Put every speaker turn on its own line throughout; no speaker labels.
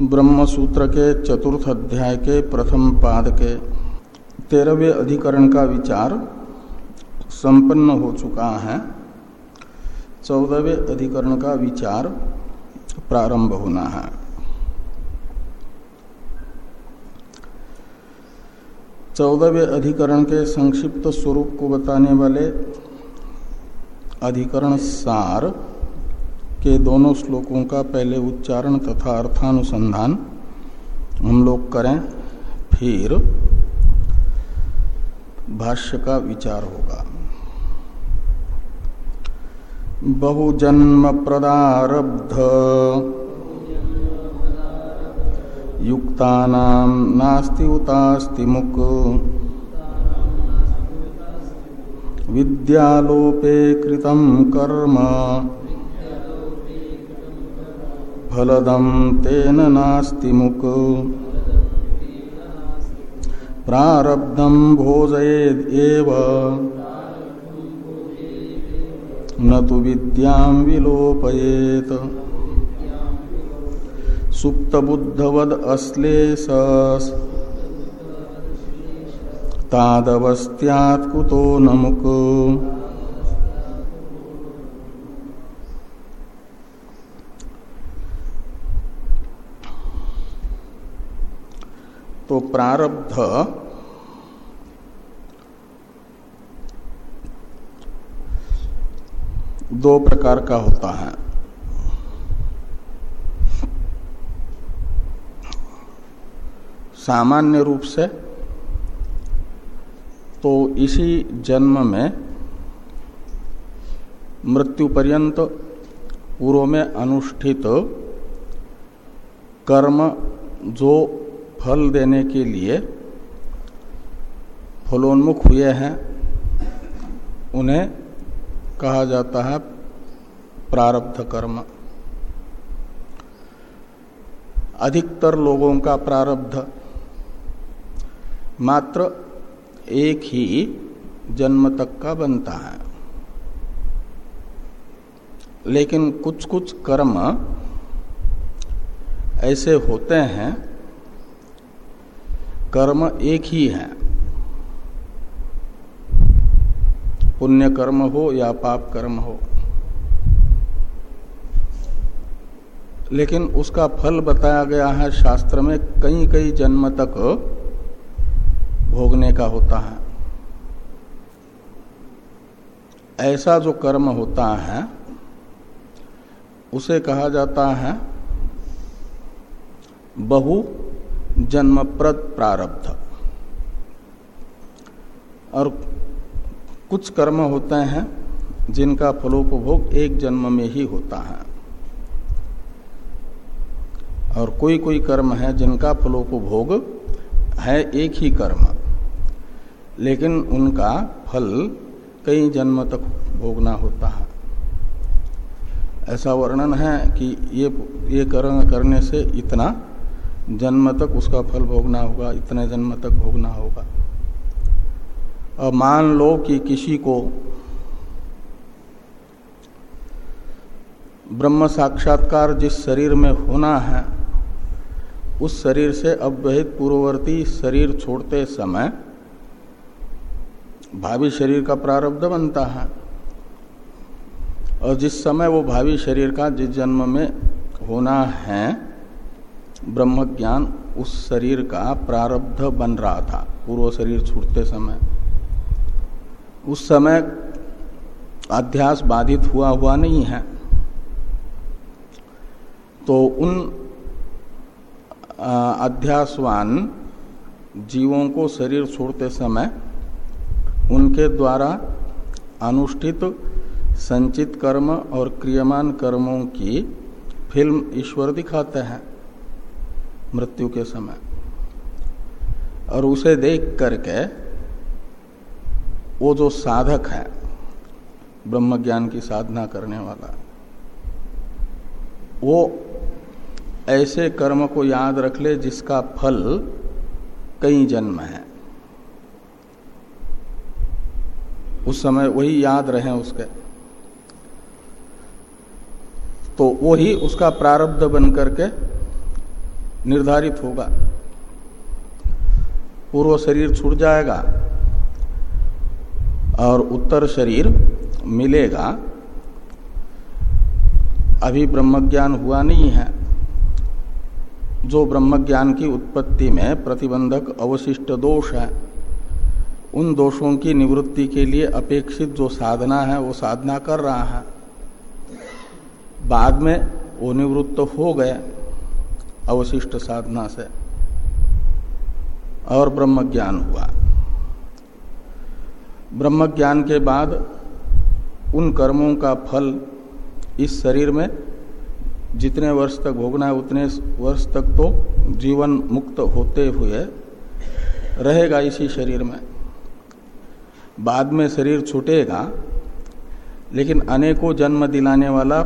ब्रह्म सूत्र के चतुर्थ अध्याय के प्रथम पाद के तेरहवें अधिकरण का विचार संपन्न हो चुका है। चौदहवें अधिकरण का विचार प्रारंभ होना है। चौदहवें अधिकरण के संक्षिप्त स्वरूप को बताने वाले अधिकरण सार के दोनों श्लोकों का पहले उच्चारण तथा अर्थानुसंधान हम लोग करें, फिर भाष्य का विचार होगा। बहुजन्म प्रदारब्ध युक्ता नास्ति उतास्ति मुक। विद्यालोपे कृतं कर्म। फलदम तेन नास्ति मुक। प्रारब्धम भोजयेदेव न तो विद्यां विलोपयेत। सुप्त बुद्धवद अश्लेष। तादवस्थ्यात् कुतो नमुक तो प्रारब्ध दो प्रकार का होता है। सामान्य रूप से तो इसी जन्म में मृत्यु पर्यंत पूर्व में अनुष्ठित कर्म जो फल देने के लिए फलोन्मुख हुए हैं, उन्हें कहा जाता है प्रारब्ध कर्म। अधिकतर लोगों का प्रारब्ध मात्र एक ही जन्म तक का बनता है। लेकिन कुछ कुछ कर्म ऐसे होते हैं कर्म एक ही है। पुण्य कर्म हो या पाप कर्म हो। लेकिन उसका फल बताया गया है शास्त्र में कई कई जन्म तक भोगने का होता है। ऐसा जो कर्म होता है, उसे कहा जाता है बहु जन्मप्रद प्रारब्ध। और कुछ कर्म होते हैं, जिनका फलोपभोग एक जन्म में ही होता है। और कोई कोई कर्म है, जिनका फलोपभोग है एक ही कर्म। लेकिन उनका फल कई जन्म तक भोगना होता है। ऐसा वर्णन है कि ये ये कर्म करने से इतना जन्म तक उसका फल भोगना होगा, इतने जन्म तक भोगना होगा। और मान लो कि किसी को ब्रह्म साक्षात्कार जिस शरीर में होना है, उस शरीर से अव्यहित पूर्ववर्ती शरीर छोड़ते समय भावी शरीर का प्रारब्ध बनता है। और जिस समय वो भावी शरीर का जिस जन्म में होना है ब्रह्म ज्ञान उस शरीर का प्रारब्ध बन रहा था। पूर्व शरीर छूटते समय। उस समय अध्यास बाधित हुआ हुआ नहीं है। तो उन अध्यासवान जीवों को शरीर छोड़ते समय उनके द्वारा अनुष्ठित संचित कर्म और क्रियमान कर्मों की फ़िल्म ईश्वर दिखाते हैं। मृत्यु के समय। और उसे देख करके वो जो साधक है ब्रह्म ज्ञान की साधना करने वाला, वो ऐसे कर्म को याद रख ले जिसका फल कई जन्म है। उस समय वही याद रहे उसके। तो वो ही उसका प्रारब्ध बन करके निर्धारित होगा। पूर्व शरीर छूट जाएगा और उत्तर शरीर मिलेगा। अभी ब्रह्मज्ञान हुआ नहीं है। जो ब्रह्मज्ञान की उत्पत्ति में प्रतिबंधक अवशिष्ट दोष है, उन दोषों की निवृत्ति के लिए अपेक्षित जो साधना है, वो साधना कर रहा है। बाद में वो निवृत्त हो गए। अवशिष्ट साधना से। और ब्रह्म ज्ञान हुआ। ब्रह्म ज्ञान के बाद उन कर्मों का फल इस शरीर में जितने वर्ष तक भोगना है, उतने वर्ष तक तो जीवन मुक्त होते हुए रहेगा इसी शरीर में। बाद में शरीर छूटेगा, लेकिन अनेकों जन्म दिलाने वाला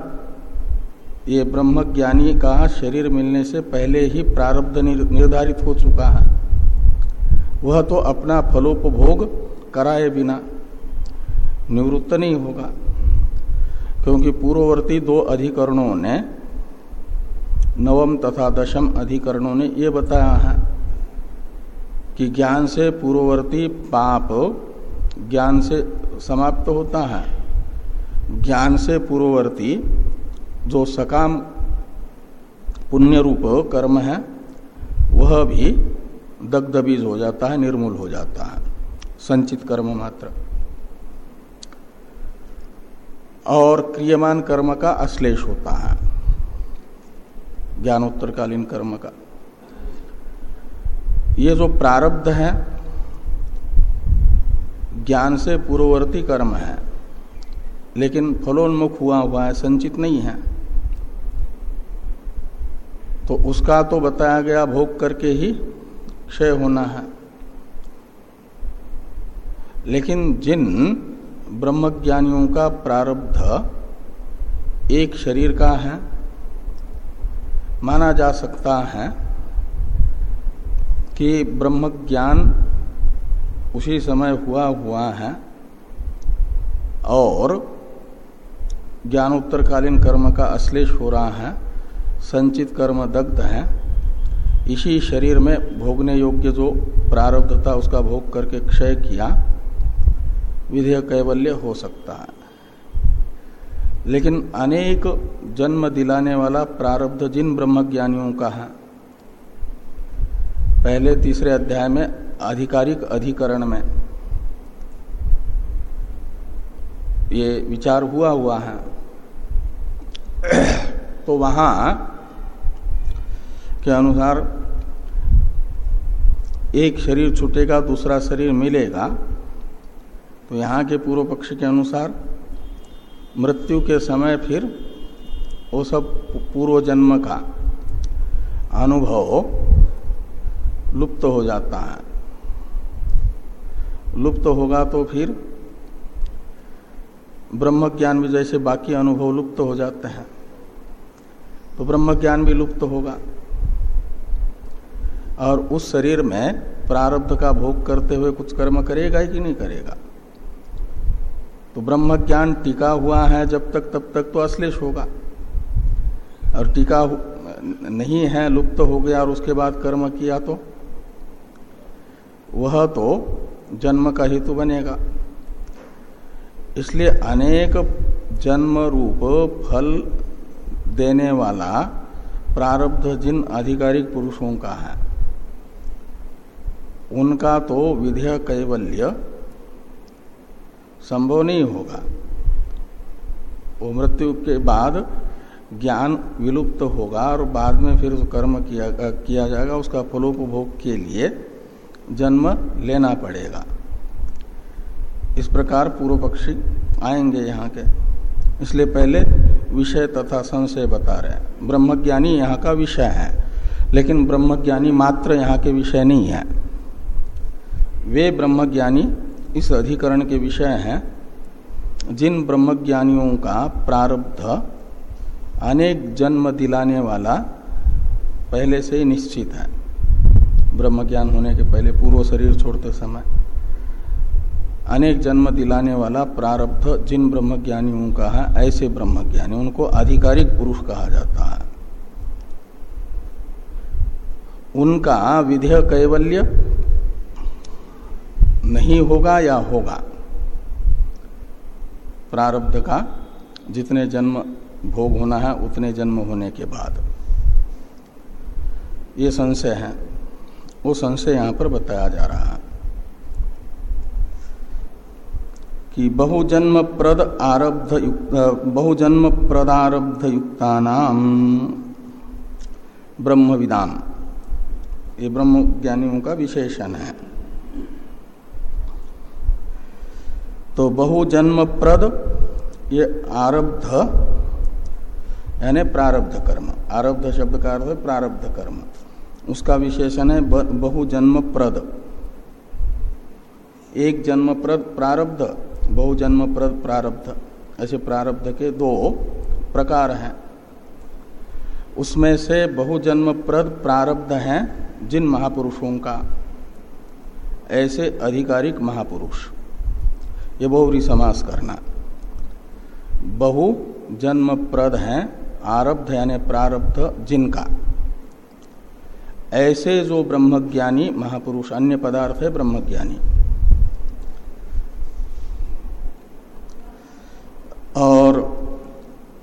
ये ब्रह्मज्ञानी का शरीर मिलने से पहले ही प्रारब्ध निर्धारित हो चुका है। वह तो अपना फलोपभोग कराए बिना निवृत्त नहीं होगा, क्योंकि पूर्ववर्ती दो अधिकरणों ने, नवम तथा दशम अधिकरणों ने ये बताया है कि ज्ञान से पूर्ववर्ती पाप ज्ञान से समाप्त होता है। ज्ञान से पूर्ववर्ती जो सकाम पुण्य रूप कर्म है, वह भी दग्ध बीज हो जाता है, निर्मूल हो जाता है, संचित कर्म मात्र। और क्रियमान कर्म का अश्लेष होता है, ज्ञानोत्तरकालीन कर्म का। ये जो प्रारब्ध है, ज्ञान से पूर्ववर्ती कर्म है, लेकिन फलोन्मुख हुआ हुआ है, संचित नहीं है। तो उसका तो बताया गया भोग करके ही क्षय होना है। लेकिन जिन ब्रह्मज्ञानियों का प्रारब्ध एक शरीर का है, माना जा सकता है कि ब्रह्म ज्ञान उसी समय हुआ हुआ है और ज्ञानोत्तरकालीन कर्म का अश्लेष हो रहा है संचित कर्म दग्ध है, इसी शरीर में भोगने योग्य जो प्रारब्ध था उसका भोग करके क्षय किया, विधेय कैवल्य हो सकता है। लेकिन अनेक जन्म दिलाने वाला प्रारब्ध जिन ब्रह्मज्ञानियों का है, पहले तीसरे अध्याय में आधिकारिक अधिकरण में ये विचार हुआ हुआ है। तो वहाँ के अनुसार एक शरीर छूटेगा, दूसरा शरीर मिलेगा। तो यहाँ के पूर्व पक्ष के अनुसार मृत्यु के समय फिर वो सब पूर्व जन्म का अनुभव लुप्त हो जाता है। लुप्त होगा तो फिर ब्रह्म ज्ञान भी जैसे बाकी अनुभव लुप्त हो जाते हैं तो ब्रह्म ज्ञान भी लुप्त होगा। और उस शरीर में प्रारब्ध का भोग करते हुए कुछ कर्म करेगा कि नहीं करेगा? तो ब्रह्म ज्ञान टिका हुआ है जब तक, तब तक तो अश्लेष होगा। और टिका नहीं है, लुप्त हो गया और उसके बाद कर्म किया तो? वह तो जन्म का हेतु बनेगा। इसलिए अनेक जन्म रूप फल देने वाला प्रारब्ध जिन आधिकारिक पुरुषों का है उनका तो विधेय कैवल्य संभव नहीं होगा। वो मृत्यु के बाद ज्ञान विलुप्त होगा और बाद में फिर कर्म किया किया जाएगा, उसका फलोपभोग के लिए जन्म लेना पड़ेगा। इस प्रकार पूर्व पक्षी आएँगे यहाँ के। इसलिए पहले विषय तथा संशय बता रहे हैं। ब्रह्मज्ञानी यहाँ का विषय है, लेकिन ब्रह्मज्ञानी मात्र यहाँ के विषय नहीं है। वे ब्रह्मज्ञानी इस अधिकरण के विषय हैं, जिन ब्रह्मज्ञानियों का प्रारब्ध अनेक जन्म दिलाने वाला पहले से ही निश्चित है। ब्रह्मज्ञान होने के पहले पूर्व शरीर छोड़ते समय अनेक जन्म दिलाने वाला प्रारब्ध जिन ब्रह्मज्ञानियों का है, ऐसे ब्रह्मज्ञानी उनको आधिकारिक पुरुष कहा जाता है। उनका विधेय कैवल्य नहीं होगा या होगा? प्रारब्ध का जितने जन्म भोग होना है, उतने जन्म होने के बाद। ये संशय है। वो संशय यहाँ पर बताया जा रहा है कि बहुजन्म प्रद आरब्ध युक्त बहुजन्म प्रदारब्ध युक्ता नाम ब्रह्म विदान ये ब्रह्म ज्ञानियों का विशेषण है। तो बहुजन्म प्रद ये आरब्ध, यानी प्रारब्ध कर्म। आरब्ध शब्द का अर्थ है प्रारब्ध कर्म। उसका विशेषण है बहुजन्म प्रद एक जन्म प्रद प्रारब्ध बहुजन्म प्रद प्रारब्ध। ऐसे प्रारब्ध के दो प्रकार हैं। उसमें से बहुजन्म प्रद प्रारब्ध हैं जिन महापुरुषों का। ऐसे आधिकारिक महापुरुष। ये बहुरी समास करना। बहु जन्म प्रद हैं आरब्ध यानी प्रारब्ध जिनका। ऐसे जो ब्रह्मज्ञानी महापुरुष अन्य पदार्थ है ब्रह्मज्ञानी। और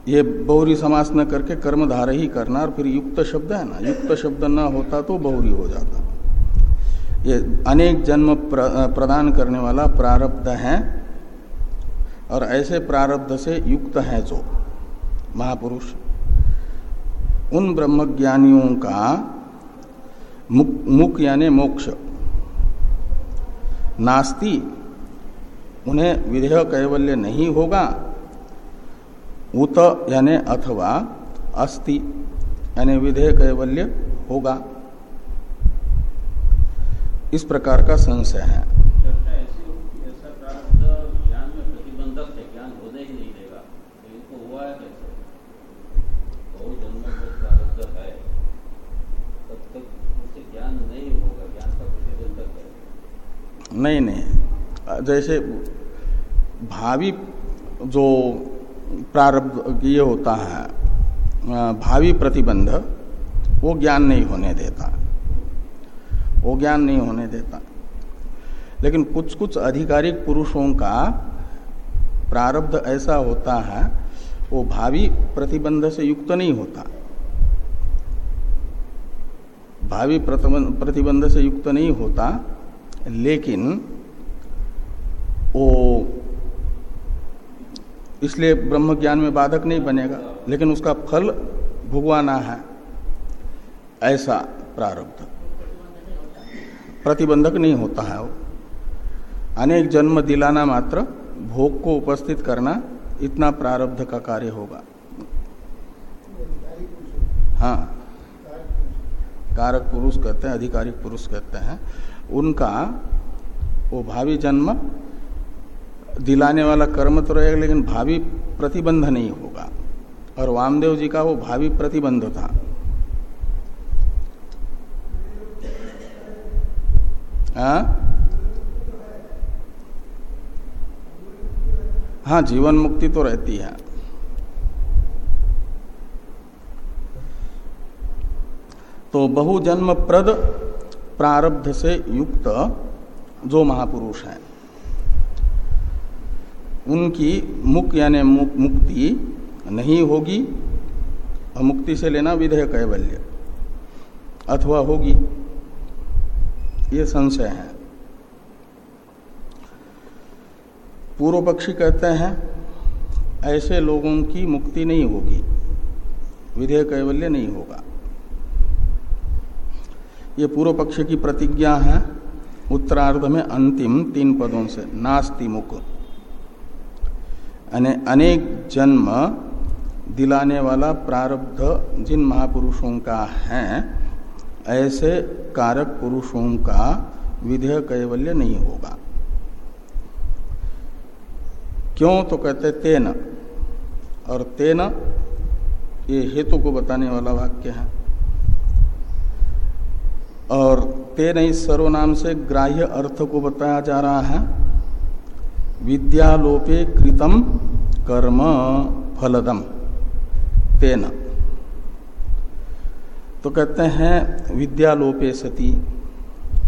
ये बहुरी समास न करके कर्मधार ही करना और फिर युक्त शब्द है ना। युक्त शब्द न होता तो बहुरी हो जाता। ये अनेक जन्म प्र, प्रदान करने वाला प्रारब्ध है और ऐसे प्रारब्ध से युक्त है जो महापुरुष। उन ब्रह्मज्ञानियों का मुक, मुक यानी मोक्ष। नास्ति उन्हें विधेय कैवल्य नहीं होगा। उत यानी अथवा अस्ति यानी विधेय कैवल्य होगा। इस प्रकार का संशय है। नहीं नहीं। जैसे भावी जो प्रारब्ध ये होता है भावी प्रतिबंध, वो ज्ञान नहीं होने देता। वो ज्ञान नहीं होने देता। लेकिन कुछ कुछ आधिकारिक पुरुषों का प्रारब्ध ऐसा होता है, वो भावी प्रतिबंध से युक्त नहीं होता। भावी प्रतिबंध से युक्त नहीं होता लेकिन वो इसलिए ब्रह्म ज्ञान में बाधक नहीं बनेगा, लेकिन उसका फल भुगवाना है। ऐसा प्रारब्ध। प्रतिबंधक नहीं होता है वो। अनेक जन्म दिलाना मात्र भोग को उपस्थित करना इतना प्रारब्ध का कार्य होगा। हाँ। कारक पुरुष कहते हैं, अधिकारिक पुरुष कहते हैं। उनका वो भावी जन्म दिलाने वाला कर्म तो रहेगा, लेकिन भावी प्रतिबंध नहीं होगा। और वामदेव जी का वो भावी प्रतिबंध था। आ? हाँ जीवन मुक्ति तो रहती है। तो बहुजन्म प्रद प्रारब्ध से युक्त जो महापुरुष हैं उनकी मुक यानी मुक, मुक्ति नहीं होगी और मुक्ति से लेना विधेय कैवल्य अथवा होगी। ये संशय है। पूर्व पक्षी कहते हैं ऐसे लोगों की मुक्ति नहीं होगी विधेय कैवल्य नहीं होगा। ये पूर्व पक्ष की प्रतिज्ञा है। उत्तरार्ध में अंतिम तीन पदों से नास्ति मुख अनेक जन्म दिलाने वाला प्रारब्ध जिन महापुरुषों का है, ऐसे कारक पुरुषों का विधेय कैवल्य नहीं होगा। क्यों तो कहते तेन। और तेन ये हेतु को बताने वाला वाक्य है। और तेन इस सर्वनाम से ग्राह्य अर्थ को बताया जा रहा है। विद्यालोपे कृतम कर्म फलदम। तेन। तो कहते हैं, विद्यालोपे सती।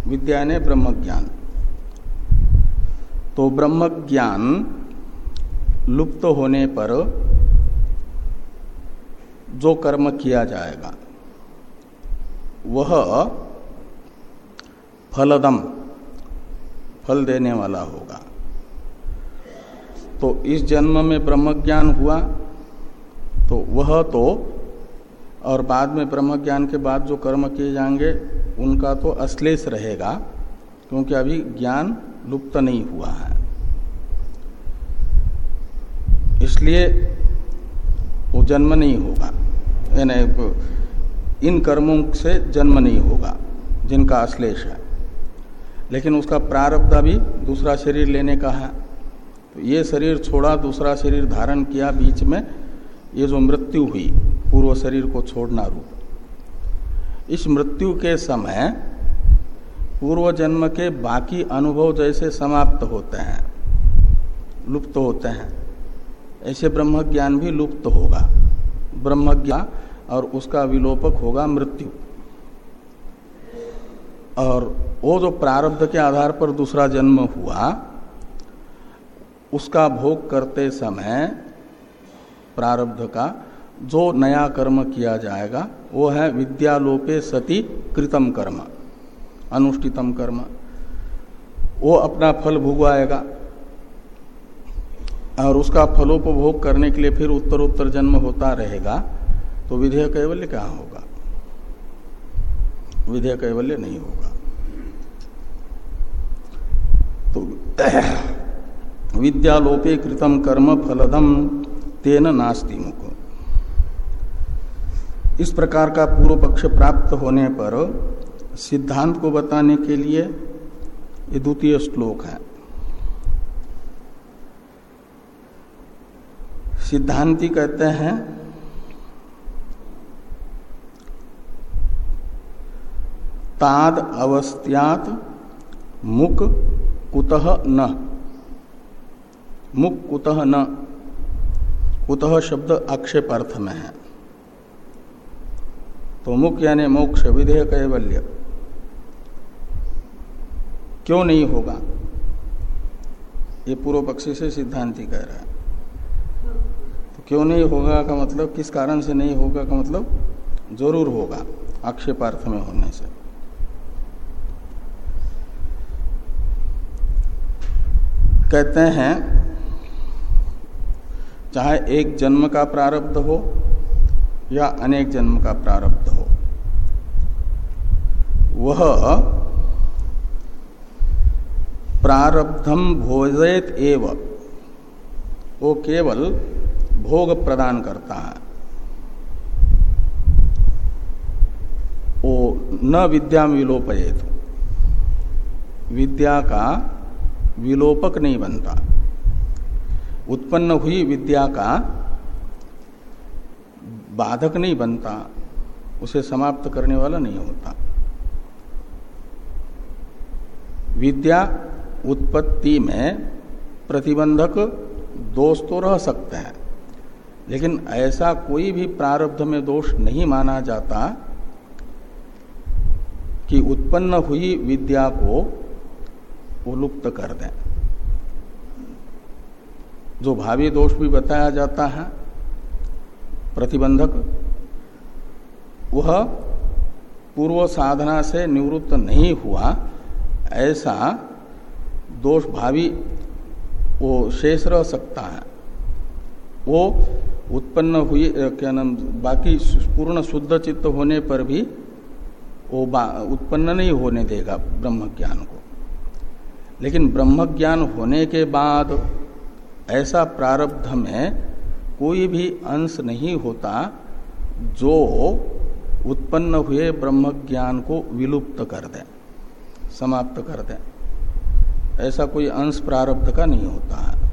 विद्या ने ब्रह्म ज्ञान तो ब्रह्म ज्ञान लुप्त होने पर जो कर्म किया जाएगा, वह फलदम, फल देने वाला होगा। तो इस जन्म में ब्रह्म ज्ञान हुआ तो वह तो और बाद में ब्रह्म ज्ञान के बाद जो कर्म किए जाएँगे, उनका तो अश्लेष रहेगा, क्योंकि अभी ज्ञान लुप्त नहीं हुआ है। इसलिए वो जन्म नहीं होगा। यानी इन कर्मों से जन्म नहीं होगा, जिनका अश्लेष है। लेकिन उसका प्रारब्ध भी दूसरा शरीर लेने का है। तो ये शरीर छोड़ा, दूसरा शरीर धारण किया, बीच में ये जो मृत्यु हुई, पूर्व शरीर को छोड़ना रूप। इस मृत्यु के समय पूर्व जन्म के बाकी अनुभव जैसे समाप्त होते हैं, लुप्त होते हैं। ऐसे ब्रह्म ज्ञान भी लुप्त होगा। ब्रह्म ज्ञान और उसका विलोपक होगा मृत्यु। और वो जो प्रारब्ध के आधार पर दूसरा जन्म हुआ, उसका भोग करते समय प्रारब्ध का जो नया कर्म किया जाएगा, वो है विद्यालोपे सती कृतम कर्म, अनुष्ठितम कर्म। वो अपना फल भुगवाएगा और उसका फलोपभोग करने के लिए फिर उत्तर उत्तर जन्म होता रहेगा तो विधेय कैवल्य क्या होगा? विधेय कैवल्य नहीं होगा। तो विद्यालोपे कृतम कर्म फलदम तेन नास्ति मुख इस प्रकार का पूर्व पक्ष प्राप्त होने पर सिद्धांत को बताने के लिए ये द्वितीय श्लोक है। सिद्धांति कहते हैं ताद अवस्थ्यात मुक कुतः न। मुक कुतः न। कुतः शब्द आक्षेप अर्थ में है। तो मुख यानी मोक्ष, विधेय कैवल्य। क्यों नहीं होगा? ये पूर्व पक्षी से सिद्धांति कह रहा है। तो क्यों नहीं होगा का मतलब किस कारण से नहीं होगा का मतलब ज़रूर होगा, आक्षेपार्थ में होने से। कहते हैं, चाहे एक जन्म का प्रारब्ध हो या अनेक जन्म का प्रारब्ध हो, वह प्रारब्धम भोजयत एव, वो केवल भोग प्रदान करता है। वो न विद्या विलोपयेत, विद्या का विलोपक नहीं बनता। उत्पन्न हुई विद्या का बाधक नहीं बनता, उसे समाप्त करने वाला नहीं होता। विद्या उत्पत्ति में प्रतिबंधक दोष तो रह सकते हैं, लेकिन ऐसा कोई भी प्रारब्ध में दोष नहीं माना जाता कि उत्पन्न हुई विद्या को वो लुप्त कर दें। जो भावी दोष भी बताया जाता है, प्रतिबंधक, वह पूर्व साधना से निवृत्त नहीं हुआ, ऐसा दोष भावी वो शेष रह सकता है। वो उत्पन्न हुई क्या नाम, बाकी पूर्ण शुद्ध चित्त होने पर भी वो उत्पन्न नहीं होने देगा ब्रह्म ज्ञान को। लेकिन ब्रह्म ज्ञान होने के बाद ऐसा प्रारब्ध में कोई भी अंश नहीं होता जो उत्पन्न हुए ब्रह्म ज्ञान को विलुप्त कर दे, समाप्त कर दे। ऐसा कोई अंश प्रारब्ध का नहीं होता। है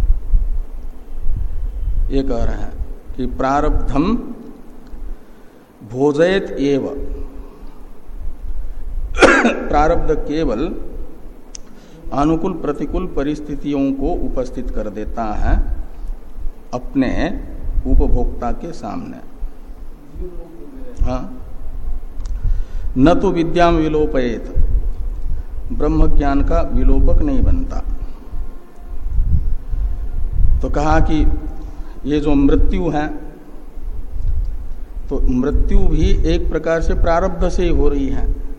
ये कह रहे हैं कि प्रारब्धम भोजयत एव। प्रारब्ध केवल अनुकूल प्रतिकूल परिस्थितियों को उपस्थित कर देता है अपने उपभोक्ता के सामने। हाँ। न तो विद्याम विलोपयेत। ब्रह्म ज्ञान का विलोपक नहीं बनता। तो कहा कि ये जो मृत्यु है तो मृत्यु भी एक प्रकार से प्रारब्ध से ही हो रही है।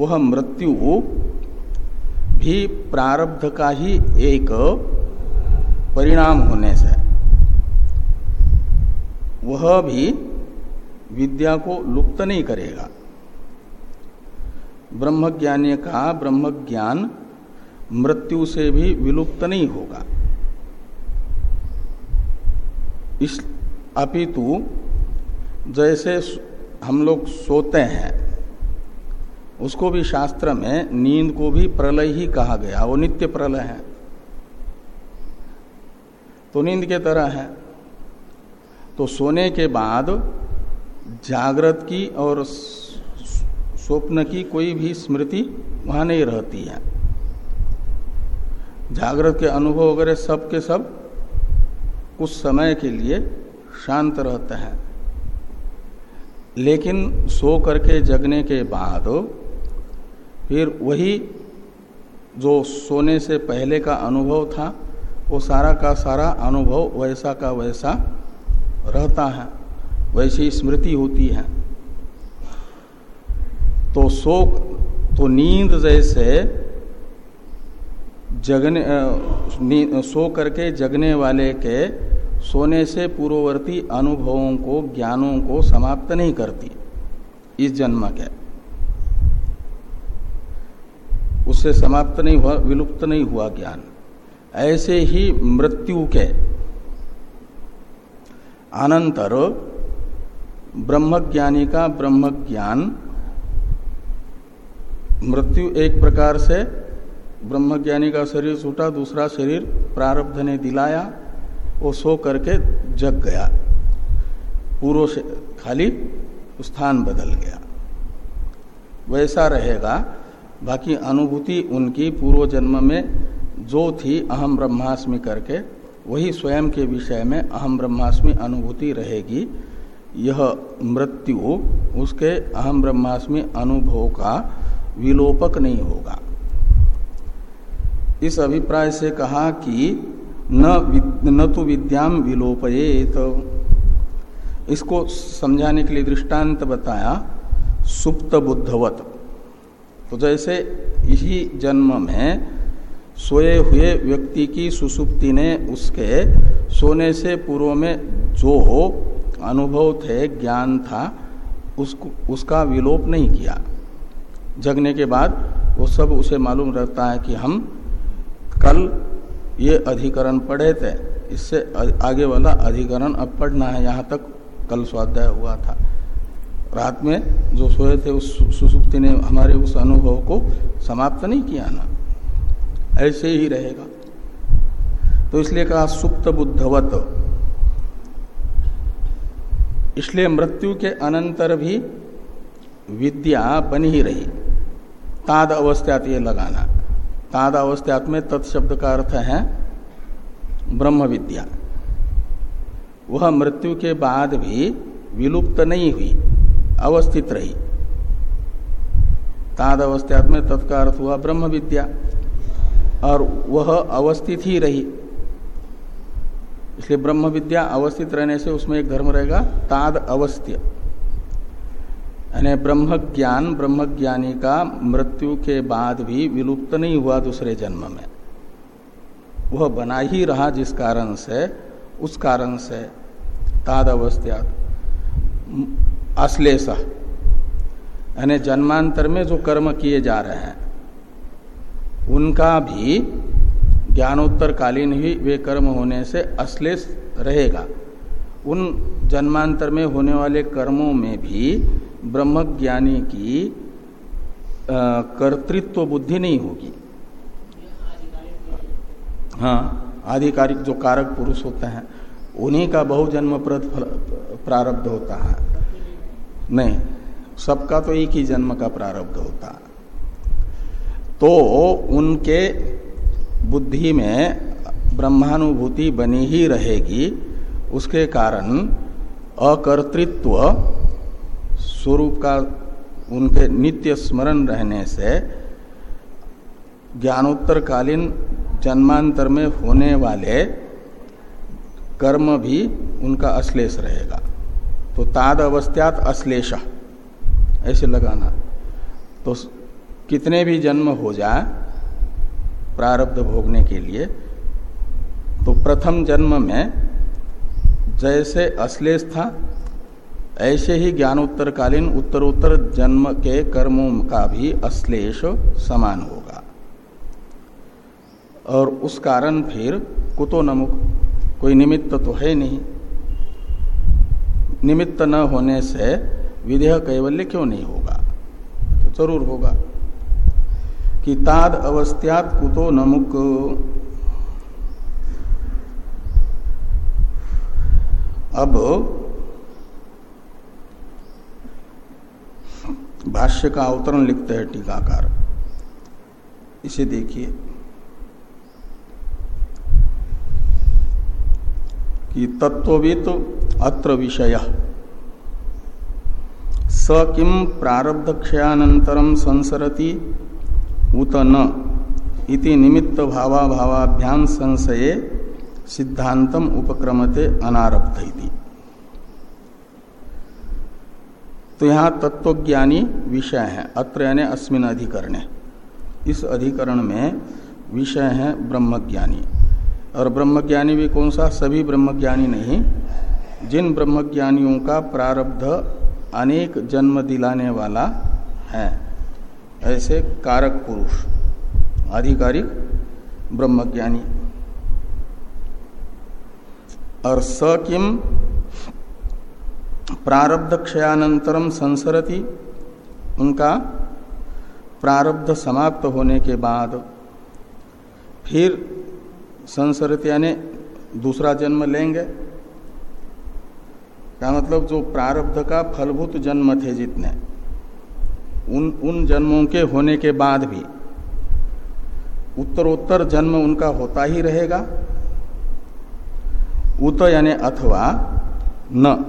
वह मृत्यु भी प्रारब्ध का ही एक परिणाम होने से। वह भी विद्या को लुप्त नहीं करेगा। ब्रह्मज्ञानी का ब्रह्म ज्ञान मृत्यु से भी विलुप्त नहीं होगा। इस अपितु जैसे हम लोग सोते हैं उसको भी शास्त्र में नींद को भी प्रलय ही कहा गया, वो नित्य प्रलय है। तो नींद के तरह है। तो सोने के बाद जागृत की और स्वप्न की कोई भी स्मृति वहाँ नहीं रहती है। जागृत के अनुभव वगैरह सब के सब कुछ समय के लिए शांत रहते हैं। लेकिन सो करके जगने के बाद फिर वही जो सोने से पहले का अनुभव था, वो सारा का सारा अनुभव वैसा का वैसा रहता है, वैसी स्मृति होती है। तो सो तो नींद जैसे जगने सो करके जगने वाले के सोने से पूर्ववर्ती अनुभवों को, ज्ञानों को समाप्त नहीं करती, इस जन्म के। उससे समाप्त नहीं हुआ, विलुप्त नहीं हुआ ज्ञान। ऐसे ही मृत्यु के अनंतर ब्रह्मज्ञानी का ब्रह्म ज्ञान मृत्यु एक प्रकार से ब्रह्मज्ञानी का शरीर छूटा, दूसरा शरीर प्रारब्ध ने दिलाया, वो सो करके जग गया। पूर्व से खाली स्थान बदल गया। वैसा रहेगा बाकी अनुभूति उनकी पूर्व जन्म में जो थी अहम ब्रह्मास्मि करके, वही स्वयं के विषय में अहम ब्रह्मास्मि अनुभूति रहेगी। यह मृत्यु, उसके अहम ब्रह्मास्मि अनुभव का विलोपक नहीं होगा। इस अभिप्राय से कहा कि न न तो विद्याम विलोपयेत। इसको समझाने के लिए दृष्टांत बताया सुप्त बुद्धवत। तो जैसे इसी जन्म में सोए हुए व्यक्ति की सुसुप्ति ने उसके सोने से पूर्व में जो हो, अनुभव थे, ज्ञान था, उसको, उसका विलोप नहीं किया। जगने के बाद वो सब उसे मालूम रहता है कि हम कल ये अधिकरण पढ़े थे, इससे आगे वाला अधिकरण अब पढ़ना है, यहाँ तक कल स्वाध्याय हुआ था। रात में जो सोए थे उस सुसुप्ति ने हमारे उस अनुभव को समाप्त नहीं किया ना। ऐसे ही रहेगा। तो इसलिए कहा, सुप्त बुद्धवत। इसलिए मृत्यु के अनंतर भी विद्या बनी ही रही। ताद अवस्थात ये लगाना। ताद अवस्थात में तत्शब्द का अर्थ है ब्रह्म विद्या। वह मृत्यु के बाद भी विलुप्त नहीं हुई। अवस्थित रही। ताद अवस्थात में तत्का अर्थ हुआ ब्रह्म विद्या और वह अवस्थित ही रही। इसलिए ब्रह्म विद्या अवस्थित रहने से उसमें एक धर्म रहेगा, ताद अवस्थ्य। ब्रह्म ज्ञान ब्रह्म ज्ञानी का मृत्यु के बाद भी विलुप्त नहीं हुआ दूसरे जन्म में। वह बना ही रहा जिस कारण से, उस कारण से ताद अवस्थ्यात अश्लेष, यानी जन्मांतर में जो कर्म किए जा रहे हैं, उनका भी ज्ञानोत्तर कालीन ही वे कर्म होने से अश्लेष रहेगा। उन जन्मांतर में होने वाले कर्मों में भी ब्रह्मज्ञानी की कर्तृत्व बुद्धि नहीं होगी। हाँ आधिकारिक जो कारक पुरुष होते हैं, उन्हीं का बहुजन्म प्रारब्ध होता है। नहीं, सबका तो एक ही जन्म का प्रारब्ध होता। तो उनके बुद्धि में ब्रह्मानुभूति बनी ही रहेगी, उसके कारण अकर्तृत्व स्वरूप का उनके नित्य स्मरण रहने से ज्ञानोत्तर कालीन जन्मांतर में होने वाले कर्म भी उनका अश्लेष रहेगा। तो ताद अवस्थ्यात अश्लेष, ऐसे लगाना। तो कितने भी जन्म हो जाए, प्रारब्ध भोगने के लिए तो प्रथम जन्म में जैसे अश्लेष था, ऐसे ही ज्ञानोत्तरकालीन उत्तरोत्तर जन्म के कर्मों का भी अश्लेष समान होगा। और उस कारण फिर कुतो नमुक, कोई निमित्त तो है नहीं। निमित्त न होने से विधेय कैवल्य क्यों नहीं होगा? तो ज़रूर होगा। कि ताद अवस्थ्यात कुतो नमुक। अब भाष्य का अवतरण लिखते हैं टीकाकार। इसे देखिए। कि तत्ववित अत्र विषय। स किम प्रारब्ध संसरति उत न इति निमित्त भावा भावाभ्याम संशये सिद्धांतम उपक्रमते अनारब्ध तो यहाँ तत्वज्ञानी विषय है, अत्र यानी अस्मिन अधिकरण। इस अधिकरण में विषय है ब्रह्मज्ञानी। और ब्रह्मज्ञानी भी कौन सा? सभी ब्रह्मज्ञानी नहीं। जिन ब्रह्मज्ञानियों का प्रारब्ध अनेक जन्म दिलाने वाला है, ऐसे कारक पुरुष, आधिकारिक ब्रह्मज्ञानी। और स किम? प्रारब्ध क्षयानंतरम संसरति। उनका प्रारब्ध समाप्त होने के बाद फिर संसरत यानी दूसरा जन्म लेंगे। क्या मतलब? जो प्रारब्ध का फलभूत जन्म थे जितने, उन उन जन्मों के होने के बाद भी उत्तरोत्तर जन्म उनका होता ही रहेगा। उत यानी अथवा न,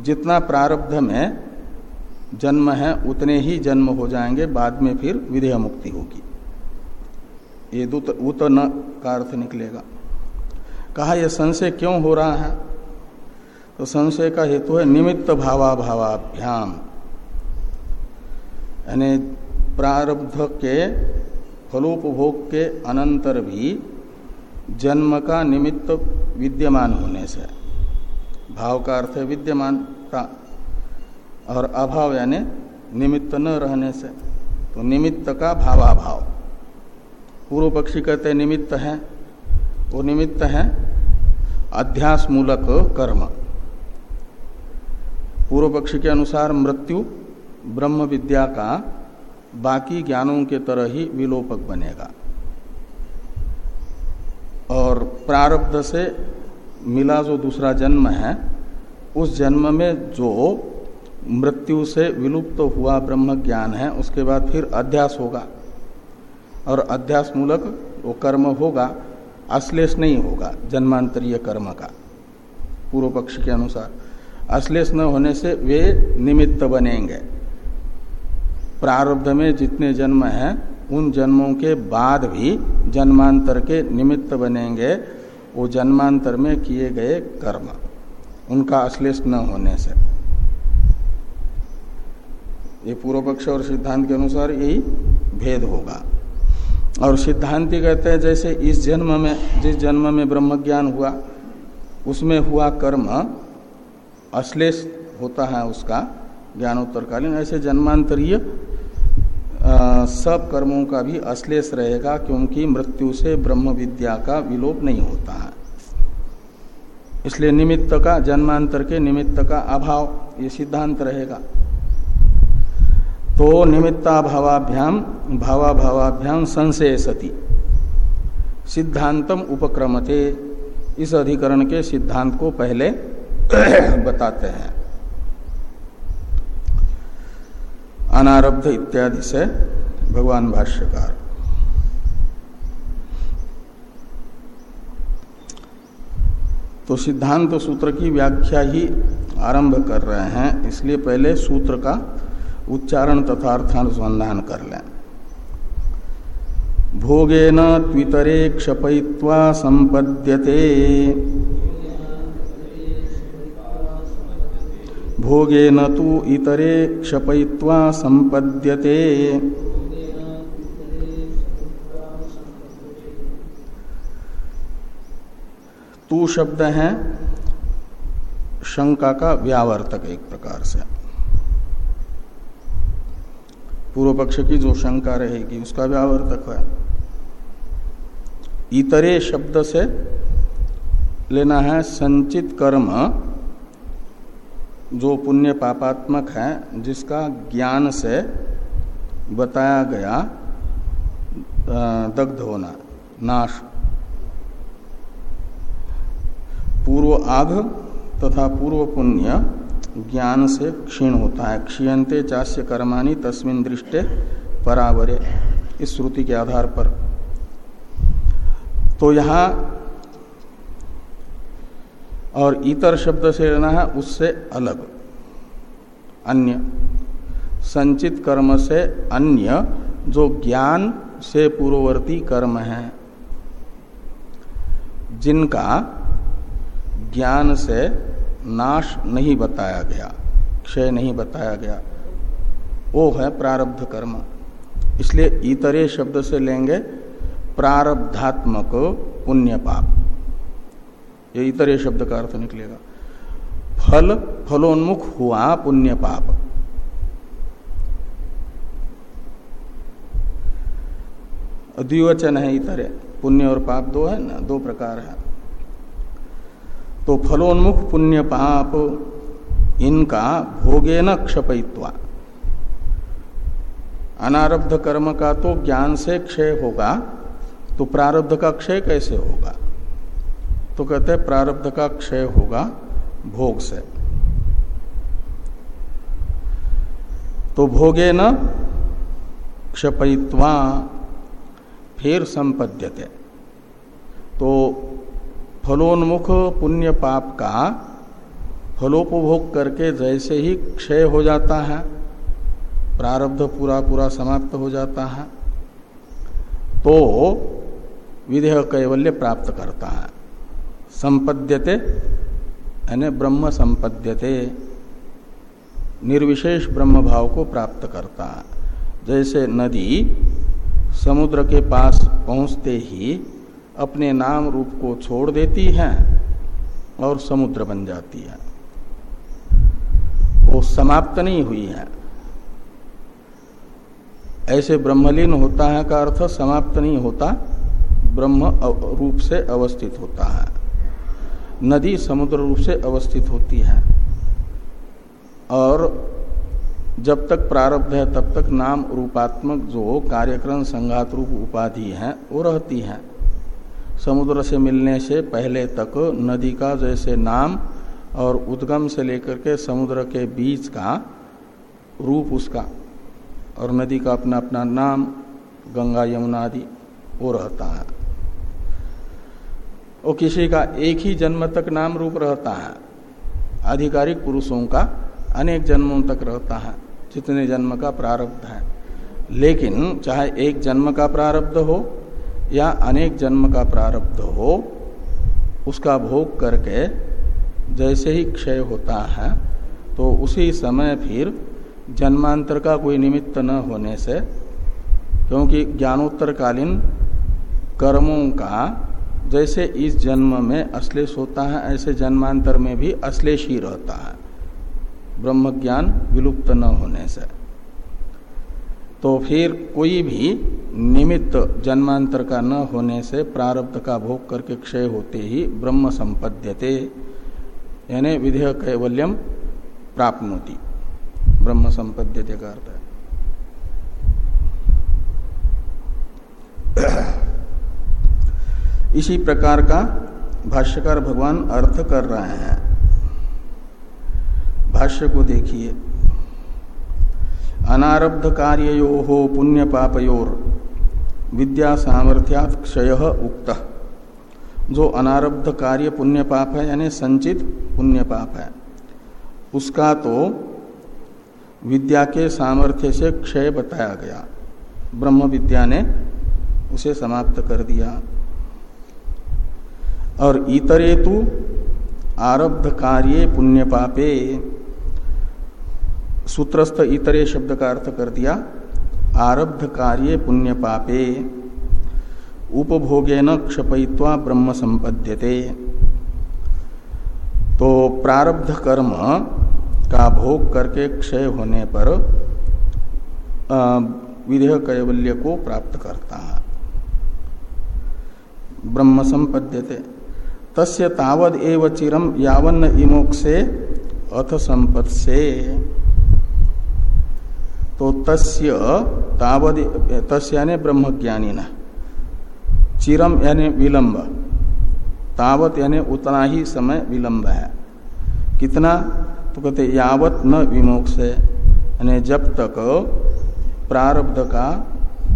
जितना प्रारब्ध में जन्म है, उतने ही जन्म हो जाएँगे, बाद में फिर विधेय मुक्ति होगी। ये दुत, उत न का अर्थ निकलेगा। कहा, यह संशय क्यों हो रहा है? तो संशय का हेतु है निमित्त भावा भावाभ्याम यानी प्रारब्ध के, फलोपभोग के अनंतर भी जन्म का निमित्त विद्यमान होने से, भाव का अर्थ है विद्यमानता और अभाव यानी निमित्त न रहने से तो निमित्त का भावाभाव। पूर्व पक्षी कहते निमित्त है, वो निमित्त है अध्यास मूलक कर्म। पूर्व पक्षी के अनुसार मृत्यु, ब्रह्म विद्या का बाकी ज्ञानों के तरह ही विलोपक बनेगा। और प्रारब्ध से मिला जो दूसरा जन्म है, उस जन्म में जो मृत्यु से विलुप्त हुआ ब्रह्म ज्ञान है, उसके बाद फिर अध्यास होगा। और अध्यास मूलक वो कर्म होगा, अश्लेष नहीं होगा, जन्मांतरीय कर्म का। पूर्व पक्ष के अनुसार। अश्लेष न होने से वे निमित्त बनेंगे। प्रारब्ध में जितने जन्म हैं, उन जन्मों के बाद भी जन्मांतर के निमित्त बनेंगे, वो जन्मांतर में किए गए कर्म। उनका अश्लेष न होने से। ये पूर्व पक्ष और सिद्धांत के अनुसार यही भेद होगा। और सिद्धांति कहते हैं, जैसे इस जन्म में, जिस जन्म में ब्रह्म ज्ञान हुआ, उसमें हुआ कर्म, अश्लेष होता है उसका ज्ञानोत्तरकालीन। ऐसे जन्मांतरीय सब कर्मों का भी अश्लेष रहेगा, क्योंकि मृत्यु से ब्रह्म विद्या का विलोप नहीं होता है। इसलिए निमित्त का, जन्मांतर के निमित्त का अभाव, ये सिद्धांत रहेगा। तो निमित्ताभावाभ्याम भावाभावाभ्याम संशय सती सिद्धांतम उपक्रमते। इस अधिकरण के सिद्धांत को पहले बताते हैं। अनारब्ध इत्यादि से भगवान भाष्यकार। तो सिद्धांत सूत्र की व्याख्या ही आरंभ कर रहे हैं, इसलिए पहले सूत्र का उच्चारण तथा अर्थानुसंधान कर लें। भोगेन त्वितरे क्षपयित्वा संपद्यते। भोगेन तु इतरे क्षपयित्वा संपद्यते। तू शब्द है शंका का व्यावर्तक एक प्रकार से। पूर्व पक्ष की जो शंका रहेगी, उसका व्यावर्तक है। इतरे शब्द से लेना है संचित कर्म, जो पुण्य पापात्मक है, जिसका ज्ञान से बताया गया दग्ध होना, नाश। पूर्व आघ तथा पूर्व पुण्य ज्ञान से क्षीण होता है। क्षीयते चास्य कर्माणी तस्मिन दृष्टे परावरे। इस श्रुति के आधार पर। तो यहाँ और इतर शब्द से लेना है, उससे अलग। अन्य। संचित कर्म से अन्य, जो ज्ञान से पूर्ववर्ती कर्म है, जिनका ज्ञान से नाश नहीं बताया गया, क्षय नहीं बताया गया। वो है प्रारब्ध कर्म। इसलिए इतरे शब्द से लेंगे, प्रारब्धात्मक पुण्य पाप। ये इतरे शब्द का अर्थ निकलेगा। फल, फलोन्मुख हुआ पुण्य पाप। द्विवचन है इतरे। पुण्य और पाप दो है ना, दो प्रकार है। तो फलोन्मुख पुण्य पाप, इनका भोगे न क्षपयित्वा। अनारब्ध कर्म का तो ज्ञान से क्षय होगा तो प्रारब्ध का क्षय कैसे होगा? तो कहते हैं, प्रारब्ध का क्षय होगा भोग से। तो भोगे न क्षपयित्वा, फिर संपद्यते। तो फलोन्मुख पुण्य पाप का फलोपभोग करके जैसे ही क्षय हो जाता है, प्रारब्ध पूरा पूरा समाप्त हो जाता है तो विधेय कैवल्य प्राप्त करता है। संपद्यते, यानी ब्रह्म संपद्यते, निर्विशेष ब्रह्म भाव को प्राप्त करता है। जैसे नदी समुद्र के पास पहुँचते ही अपने नाम रूप को छोड़ देती है और समुद्र बन जाती है। वो समाप्त नहीं हुई है। ऐसे ब्रह्मलीन होता है का अर्थ समाप्त नहीं होता, ब्रह्म रूप से अवस्थित होता है। नदी समुद्र रूप से अवस्थित होती है। और जब तक प्रारब्ध है तब तक नाम रूपात्मक जो कार्यक्रम संघात रूप उपाधि है, वो रहती है। समुद्र से मिलने से पहले तक नदी का जैसे नाम और उद्गम से लेकर के समुद्र के बीच का रूप उसका और नदी का अपना अपना नाम, गंगा, यमुना आदि वो रहता है। वो किसी का एक ही जन्म तक नाम रूप रहता है। आधिकारिक पुरुषों का अनेक जन्मों तक रहता है, जितने जन्म का प्रारब्ध है। लेकिन चाहे एक जन्म का प्रारब्ध हो या अनेक जन्म का प्रारब्ध हो, उसका भोग करके जैसे ही क्षय होता है तो उसी समय फिर जन्मांतर का कोई निमित्त न होने से, क्योंकि ज्ञानोत्तरकालीन कर्मों का जैसे इस जन्म में अश्लेष होता है, ऐसे जन्मांतर में भी अश्लेष ही रहता है। ब्रह्म ज्ञान विलुप्त न होने से। तो फिर कोई भी निमित्त जन्मांतर का न होने से प्रारब्ध का भोग करके क्षय होते ही ब्रह्म संपद्यते, यानी विधेय कैवल्यम प्राप्नोति। ब्रह्म संपद्यते का अर्थ है। इसी प्रकार का भाष्यकार भगवान अर्थ कर रहे हैं। भाष्य को देखिए। अनारब्ध कार्यो हो पुण्य पापयोर विद्या सामर्थ्यात क्षय उक्त। जो अनारब्ध कार्य पुण्य पाप है, यानी संचित पुण्य पाप है, उसका तो विद्या के सामर्थ्य से क्षय बताया गया। ब्रह्म विद्या ने उसे समाप्त कर दिया। और इतरे तु आरब्ध कार्य पुण्य पापे सूत्रस्थ इतरे शब्द का अर्थ कर दिया, आरब्ध कार्य पुण्य पापे उपभोगे न क्षपयित्वा ब्रह्म संपद्यते। तो प्रारब्ध कर्म का भोग करके क्षय होने पर विधेय कैवल्य को प्राप्त करता है। ब्रह्म संपद्यते। तस्य तावद एव चिरम यावन्न इमोक्षे अथ संपत् से तो तस्य तावद, तस्य यानी ब्रह्मज्ञानी न चिरम यानी विलंब तावत यानी उतना ही समय विलंब है। कितना? तो कहते, यावत न विमोक्ष। यानी जब तक प्रारब्ध का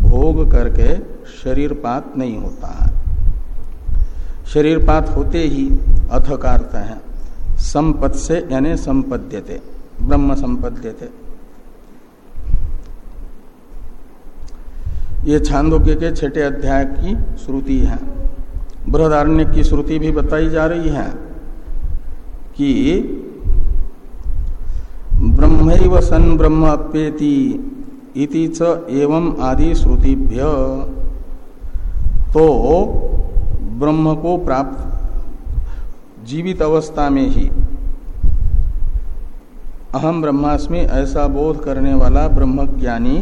भोग करके शरीर पात नहीं होता है। शरीर पात होते ही अथ है। संपद से यानी संपद्यते, ब्रह्म संपद्यते। ये छांदोग्य के छठे अध्याय की श्रुति है। बृहदारण्य की श्रुति भी बताई जा रही है कि ब्रह्म सन ब्रह्म अप्येति इति च एवं आदि श्रुतिभ्य। तो ब्रह्म को प्राप्त जीवित अवस्था में ही अहम ब्रह्मास्मि ऐसा बोध करने वाला ब्रह्मज्ञानी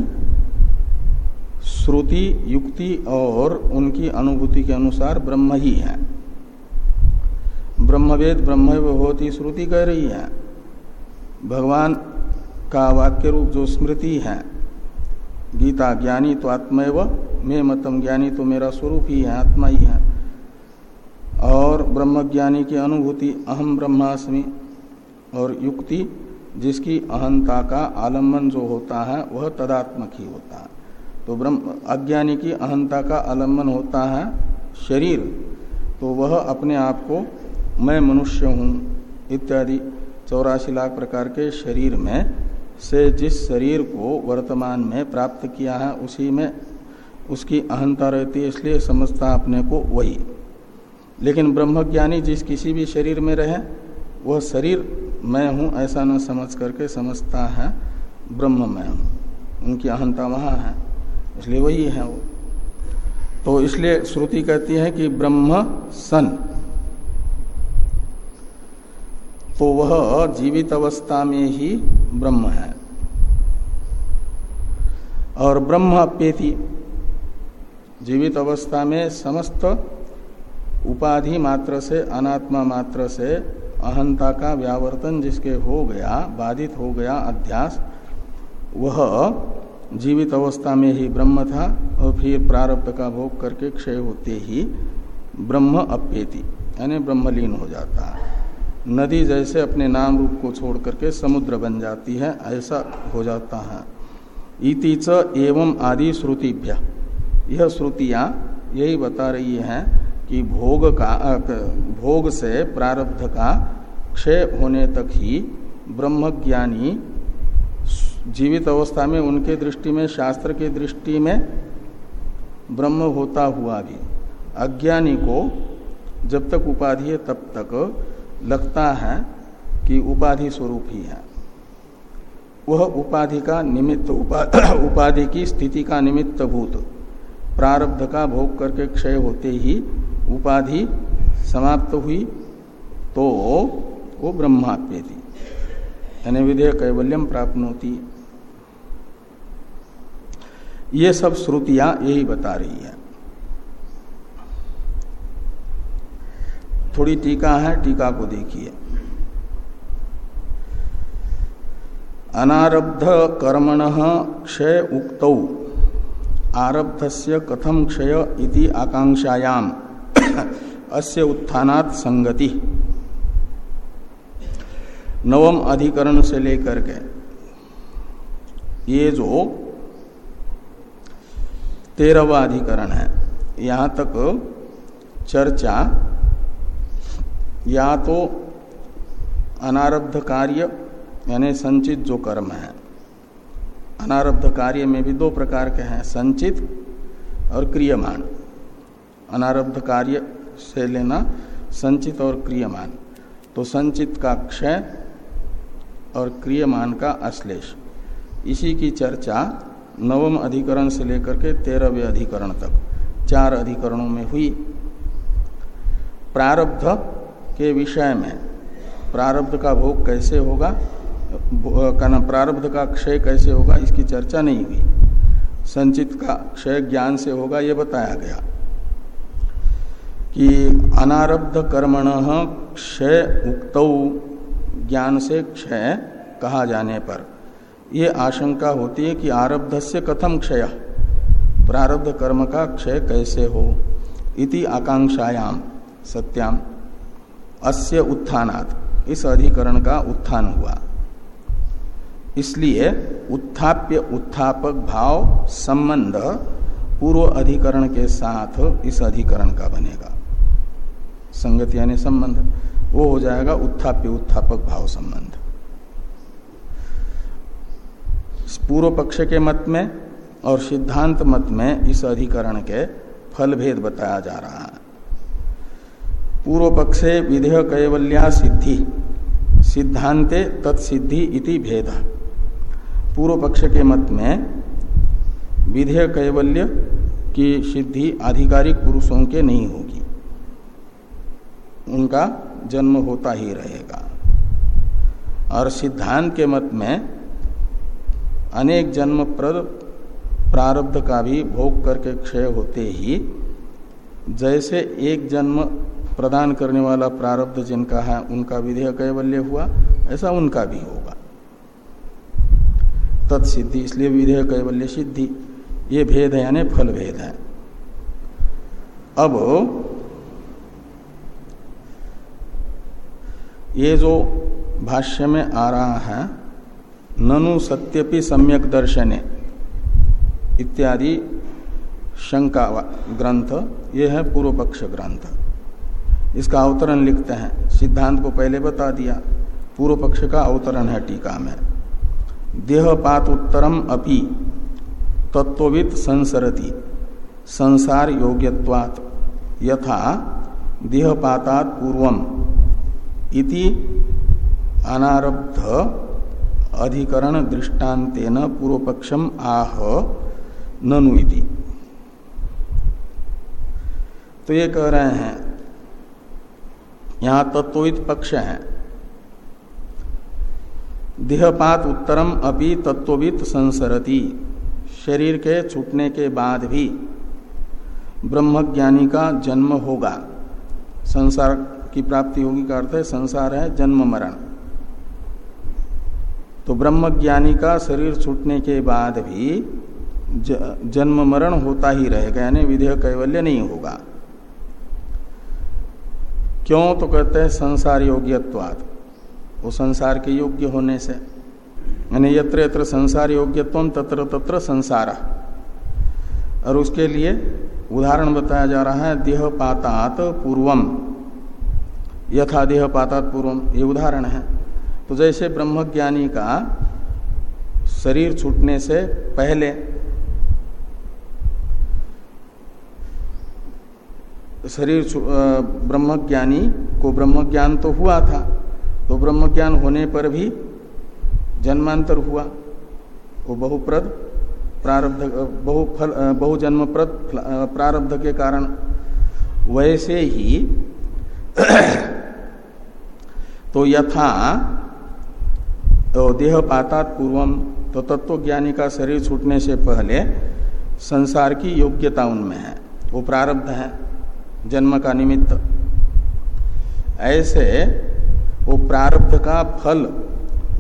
श्रुति, युक्ति और उनकी अनुभूति के अनुसार ब्रह्म ही है। ब्रह्मवेद ब्रह्म होती श्रुति कह रही है। भगवान का वाक्य रूप जो स्मृति है, गीता ज्ञानी तो आत्मैव, मे मतम ज्ञानी तो मेरा स्वरूप ही है, आत्मा ही है। और ब्रह्मज्ञानी की अनुभूति अहम ब्रह्मास्मि और युक्ति, जिसकी अहंता का आलंबन जो होता है, वह तदात्मक ही होता है। तो ब्रह्म अज्ञानी की अहंता का आलंबन होता है शरीर तो वह अपने आप को, मैं मनुष्य हूँ इत्यादि चौरासी लाख प्रकार के शरीर में से जिस शरीर को वर्तमान में प्राप्त किया है, उसी में उसकी अहंता रहती है, इसलिए समझता अपने को वही। लेकिन ब्रह्मज्ञानी जिस किसी भी शरीर में रहे, वह शरीर, मैं हूँ ऐसा न समझ करके समझता है, ब्रह्म मैं हूँ उनकी अहंता वहाँ है। इसलिए वही है वो। तो इसलिए श्रुति कहती है कि ब्रह्म सन। तो वह जीवित अवस्था में ही ब्रह्म है। और ब्रह्म अप्येति, जीवित अवस्था में समस्त उपाधि मात्र से, अनात्मा मात्र से अहंता का व्यावर्तन जिसके हो गया, बाधित हो गया अध्यास, वह जीवित अवस्था में ही ब्रह्म था और फिर प्रारब्ध का भोग करके क्षय होते ही ब्रह्म अप्येति, यानी ब्रह्मलीन हो जाता। है नदी जैसे अपने नाम रूप को छोड़ करके समुद्र बन जाती है, ऐसा हो जाता है। इति च एवं आदि श्रुतिभ्य। यह श्रुतियाँ यही बता रही हैं कि भोग का, भोग से प्रारब्ध का क्षय होने तक ही ब्रह्मज्ञानी जीवित अवस्था में उनके दृष्टि में शास्त्र की दृष्टि में ब्रह्म होता हुआ भी। अज्ञानी को जब तक उपाधि है तब तक लगता है कि उपाधि स्वरूप ही है। वह उपाधि का निमित्त उपा, उपाधि की स्थिति का निमित्त भूत प्रारब्ध का भोग करके क्षय होते ही उपाधि समाप्त हुई तो वो ब्रह्माप्यति यानी विधेय कैवल्यम प्राप्त होती ये सब श्रुतियाँ यही बता रही है। थोड़ी टीका है, टीका को देखिए। अनारब्ध कर्मण क्षय उक्त। आरब्धस्य कथम क्षय इति आकांक्षायाम। अस्य उत्थानात् संगति। नवम अधिकरण से लेकर के ये जो तेरहवा अधिकरण है। यहाँ तक चर्चा, या तो अनारब्ध कार्य, यानी संचित जो कर्म है। अनारब्ध कार्य में भी दो प्रकार के हैं, संचित और क्रियमान अनारब्ध कार्य से लेना संचित और क्रियमान तो संचित का क्षय और क्रियमान का अश्लेष। इसी की चर्चा नवम अधिकरण से लेकर के तेरहवें अधिकरण तक, चार अधिकरणों में हुई। प्रारब्ध के विषय में, प्रारब्ध का भोग कैसे होगा प्रारब्ध का क्षय कैसे होगा, इसकी चर्चा नहीं हुई। संचित का क्षय ज्ञान से होगा यह बताया गया। कि अनारब्ध कर्मण क्षय उक्त, ज्ञान से क्षय कहा जाने पर। यह आशंका होती है कि आरब्ध से कथम क्षय? प्रारब्ध कर्म का क्षय कैसे हो? इति आकांक्षायाम सत्याम अस्य उत्थानात्। इस अधिकरण का उत्थान हुआ। इसलिए उत्थाप्य उत्थापक भाव संबंध पूर्व अधिकरण के साथ इस अधिकरण का बनेगा। संगत यानी संबंध। वो हो जाएगा उत्थाप्य उत्थापक भाव संबंध। पूर्व पक्ष के मत में और सिद्धांत मत में इस अधिकरण के फल भेद बताया जा रहा है। पूर्व पक्षे विधेय कैवल्या सिद्धि, सिद्धांते तत्सिद्धि इति भेद। पूर्व पक्ष के मत में विधेय कैवल्य की सिद्धि आधिकारिक पुरुषों के नहीं होगी। उनका जन्म होता ही रहेगा। और सिद्धांत के मत में अनेक जन्म प्रद प्रारब्ध का भी भोग करके क्षय होते ही जैसे एक जन्म प्रदान करने वाला प्रारब्ध जिनका है, उनका विधेय कैवल्य हुआ, ऐसा उनका भी होगा। तत्सिद्धि, इसलिए विधेय कैवल्य सिद्धि। ये भेद है, यानी फल भेद है। अब ये जो भाष्य में आ रहा है ननु सत्यपि सम्यक दर्शने इत्यादि शंका ग्रंथ, ये है पूर्व पक्ष ग्रंथ। इसका अवतरण लिखते हैं। सिद्धांत को पहले बता दिया। पूर्व पक्ष का अवतरण है टीका में। देहपात उत्तरम अपि तत्वित संसरति, संसार योग्यवात यथा देहपातात पूर्वम इति अनारब्ध अधिकरण दृष्टान्तेन पूर्व पक्षम आह, ननु इति। तो ये कह रहे हैं, यहाँ तत्वित पक्ष है। देहपात उत्तरम अपि तत्वित संसरति। शरीर के छूटने के बाद भी ब्रह्मज्ञानी का जन्म होगा। संसार की प्राप्ति होगी का अर्थ है, संसार है, जन्म मरण। तो ब्रह्मज्ञानी का शरीर छूटने के बाद भी जन्म मरण होता ही रहेगा, यानी विधेय कैवल्य नहीं होगा। क्यों? तो कहते हैं संसार योग्यत्वाद वो संसार के योग्य होने से। यानी यत्र यत्र संसार योग्यत्व तत्र तत्र संसार। और उसके लिए उदाहरण बताया जा रहा है, देहपातात पूर्वम। यथा देह पातात पूर्वम, ये उदाहरण है। तो जैसे ब्रह्मज्ञानी का शरीर छूटने से पहले शरीर ब्रह्मज्ञानी को ब्रह्मज्ञान तो हुआ था तो ब्रह्मज्ञान होने पर भी जन्मांतर हुआ। वो बहुप्रद प्रारब्ध बहुफल बहुजन्मप्रद प्रारब्ध के कारण वैसे ही तो यथा तो देह पातात पूर्वम तो तत्व ज्ञानी का शरीर छूटने से पहले संसार की योग्यता उनमें है। वो प्रारब्ध है, जन्म का निमित्त। ऐसे वो प्रारब्ध का फल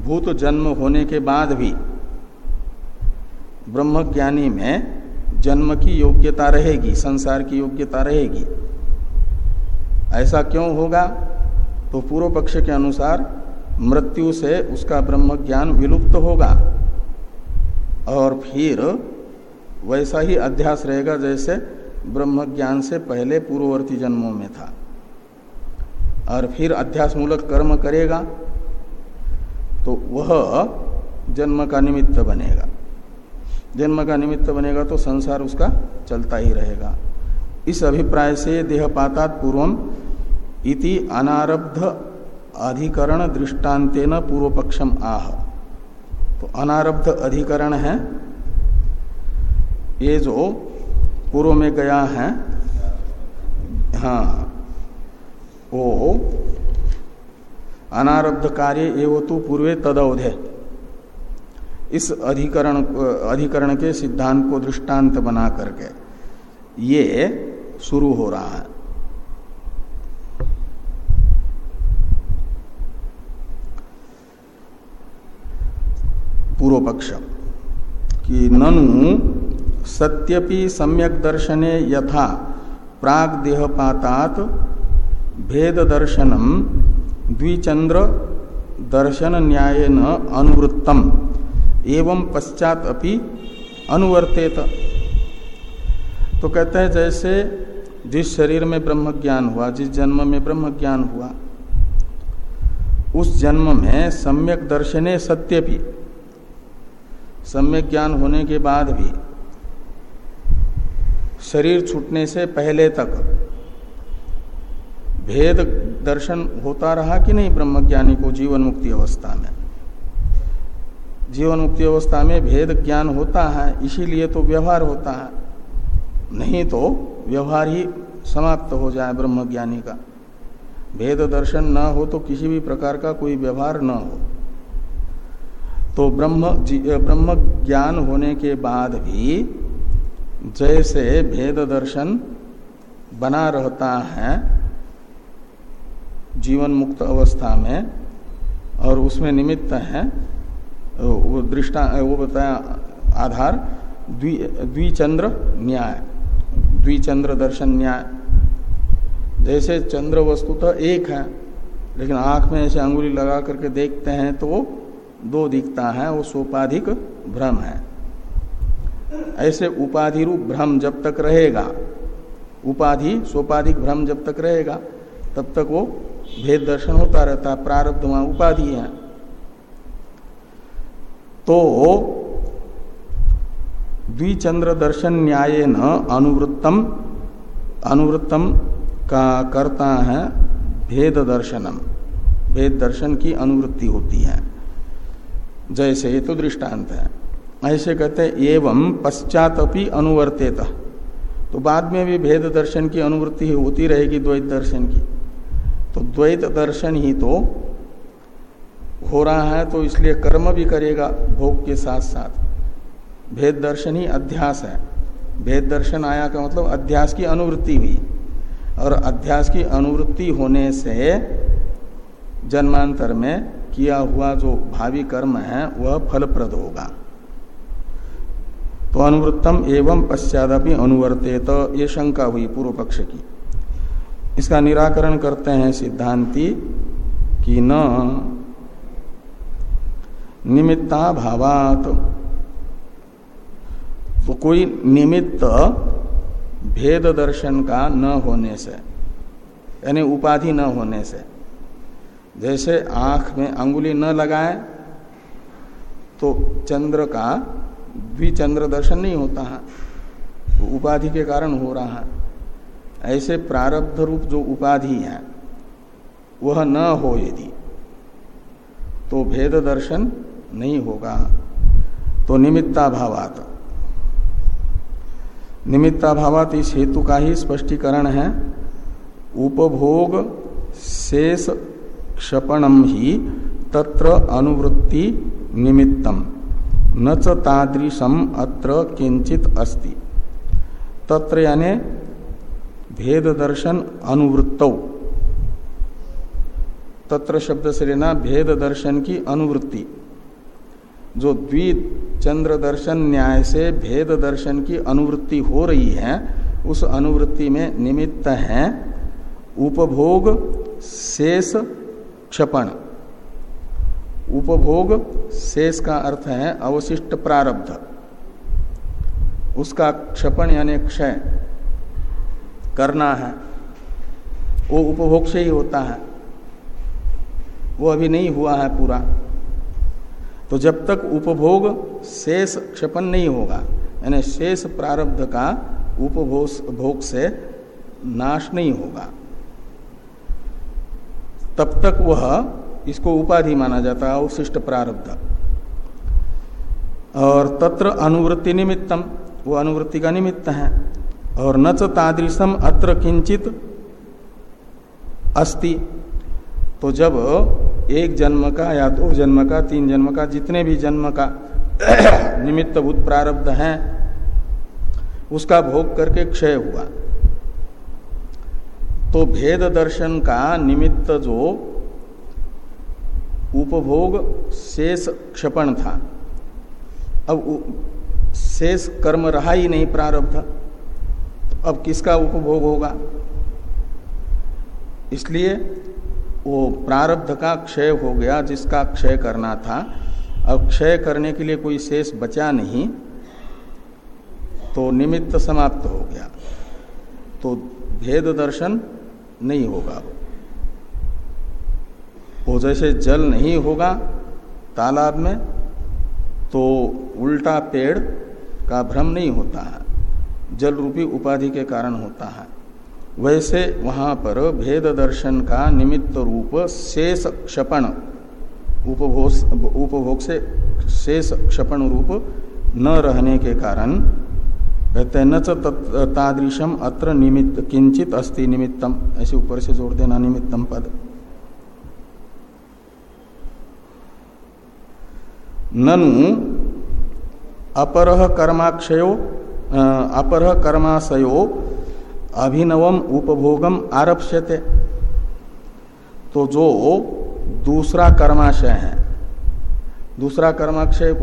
भूत जन्म होने के बाद भी ब्रह्मज्ञानी में जन्म की योग्यता रहेगी, संसार की योग्यता रहेगी। ऐसा क्यों होगा? तो पूर्व पक्ष के अनुसार मृत्यु से उसका ब्रह्म ज्ञान विलुप्त होगा। और फिर वैसा ही अध्यास रहेगा जैसे ब्रह्म ज्ञान से पहले पूर्ववर्ती जन्मों में था। और फिर अध्यास मूलक कर्म करेगा तो वह जन्म का निमित्त बनेगा। जन्म का निमित्त बनेगा तो संसार उसका चलता ही रहेगा। इस अभिप्राय से देहपातात पूर्वम इति अनारब्ध अधिकरण दृष्टान्तेन पूर्व पक्षम आह। तो अनारब्ध अधिकरण है। ये जो पूर्व में गया है हाँ वो अनारब्ध कार्य एवं तो पूर्वे तदवधे। इस अधिकरण अधिकरण के सिद्धांत को दृष्टांत बना करके ये शुरू हो रहा है। पूर्व पक्ष कि ननु सत्यपि सम्यक दर्शने यथा प्राग देहपातात भेद दर्शनम द्विचंद्र दर्शन न्याय न अनुवृत्तम। एवं पश्चात अपि अनुवर्तेत। तो कहते हैं जैसे जिस शरीर में ब्रह्म ज्ञान हुआ, जिस जन्म में ब्रह्म ज्ञान हुआ, उस जन्म में सम्यक दर्शने सत्य भी सम्यक ज्ञान होने के बाद भी शरीर छूटने से पहले तक भेद दर्शन होता रहा कि नहीं ब्रह्मज्ञानी को जीवन मुक्ति अवस्था में? जीवन मुक्ति अवस्था में भेद ज्ञान होता है, इसीलिए तो व्यवहार होता है। नहीं तो व्यवहार ही समाप्त हो जाए ब्रह्म ज्ञानी का। भेद दर्शन न हो तो किसी भी प्रकार का कोई व्यवहार न हो। तो ब्रह्म ब्रह्म ज्ञान होने के बाद भी जैसे भेद दर्शन बना रहता है, जीवन मुक्त अवस्था में, और उसमें निमित्त है वो दृष्टा वो बताया आधार, द्वि, द्विचंद्र न्याय, द्विचंद्र दर्शन न्याय। जैसे चंद्र वस्तुतः एक है, लेकिन आँख में ऐसे अंगुली लगा करके देखते हैं तो वो दो दिखता है वो सोपाधिक भ्रम है। ऐसे उपाधि रूप भ्रम जब तक रहेगा, उपाधि, सोपाधिक भ्रम जब तक रहेगा, तब तक वो भेद दर्शन होता रहता है प्रारब्ध वहाँ उपाधि है। तो द्विचंद्र दर्शन न्याय न अनुवृत्तम अनुवृत्तम का करता है भेद दर्शनम, भेद दर्शन की अनुवृत्ति होती है। जैसे ये तो दृष्टांत है। ऐसे कहते हैं, एवं पश्चात अपनी अनुवर्तेत। तो बाद में भी भेद दर्शन की अनुवृत्ति होती रहेगी द्वैत दर्शन की। तो द्वैत दर्शन ही तो हो रहा है तो इसलिए कर्म भी करेगा भोग के साथ साथ भेद दर्शन ही अध्यास है। भेद दर्शन आया का मतलब अध्यास की अनुवृत्ति हुई और अध्यास की अनुवृत्ति होने से जन्मांतर में किया हुआ जो भावी कर्म है, वह फलप्रद होगा। तो अनुवृत्तम एवं पश्चादपि अनुवर्तेत, ये शंका हुई पूर्व पक्ष की। इसका निराकरण करते हैं सिद्धांति कि न निमित्ता भावात तो कोई निमित्त भेद दर्शन का न होने से, यानी उपाधि न होने से जैसे आँख में अंगुली न लगाए तो चंद्र का द्विचंद्र दर्शन नहीं होता है। तो उपाधि के कारण हो रहा है। ऐसे प्रारब्ध रूप जो उपाधि है, वह न हो यदि तो भेद दर्शन नहीं होगा। तो निमित्ताभावात। निमित्ताभावात इस हेतु का ही स्पष्टीकरण है। उपभोग शेष क्षपणम ही तत्र अनुवृत्ति निमित्तम। न च तादृशम अत्र किंचित अस्ति। तत्र यानी भेद दर्शन अनुवृत्त। तत्र शब्द से लेना भेद दर्शन की अनुवृत्ति। जो द्विचंद्र दर्शन न्याय से भेद दर्शन की अनुवृत्ति हो रही है, उस अनुवृत्ति में निमित्त है। उपभोग, शेष क्षपण। उपभोग शेष का अर्थ है अवशिष्ट प्रारब्ध। उसका क्षपण यानी क्षय करना है। वो उपभोग से ही होता है। वो अभी नहीं हुआ है पूरा। तो जब तक उपभोग शेष क्षपण नहीं होगा, यानी शेष प्रारब्ध का उपभोग भोग से नाश नहीं होगा। तब तक वह इसको उपाधि माना जाता है, अवशिष्ट प्रारब्ध। और तत्र अनुवृत्ति निमित्तम, वो अनुवृत्ति का निमित्त है। और न तादृशम अत्र किंचित अस्ति। तो जब एक जन्म का या दो जन्म का, तीन जन्म का, जितने भी जन्म का निमित्त भूत प्रारब्ध है, उसका भोग करके क्षय हुआ। तो भेद दर्शन का निमित्त जो उपभोग शेष क्षपण था। अब शेष कर्म रहा ही नहीं प्रारब्ध। तो अब किसका उपभोग होगा? इसलिए वो प्रारब्ध का क्षय हो गया, जिसका क्षय करना था। अब क्षय करने के लिए कोई शेष बचा नहीं तो निमित्त समाप्त हो गया। तो भेद दर्शन नहीं होगा। वो जैसे जल नहीं होगा तालाब में तो उल्टा पेड़ का भ्रम नहीं होता है। जल रूपी उपाधि के कारण होता है। वैसे वहाँ पर भेद दर्शन का निमित्त रूप शेष क्षपण उपभोग उपभोग से शेष क्षपण रूप न रहने के कारण कहते हैं न तादृशम अत्र निमित्त किंचित अस्ति निमित्तम। ऐसे ऊपर से जोड़ देना निमित्तम पद। ननु अपर कर्माक्षयो अपर कर्माशयो अभिनवम उपभोगम आरप्यते तो जो दूसरा कर्माशय है, दूसरा कर्माक्षय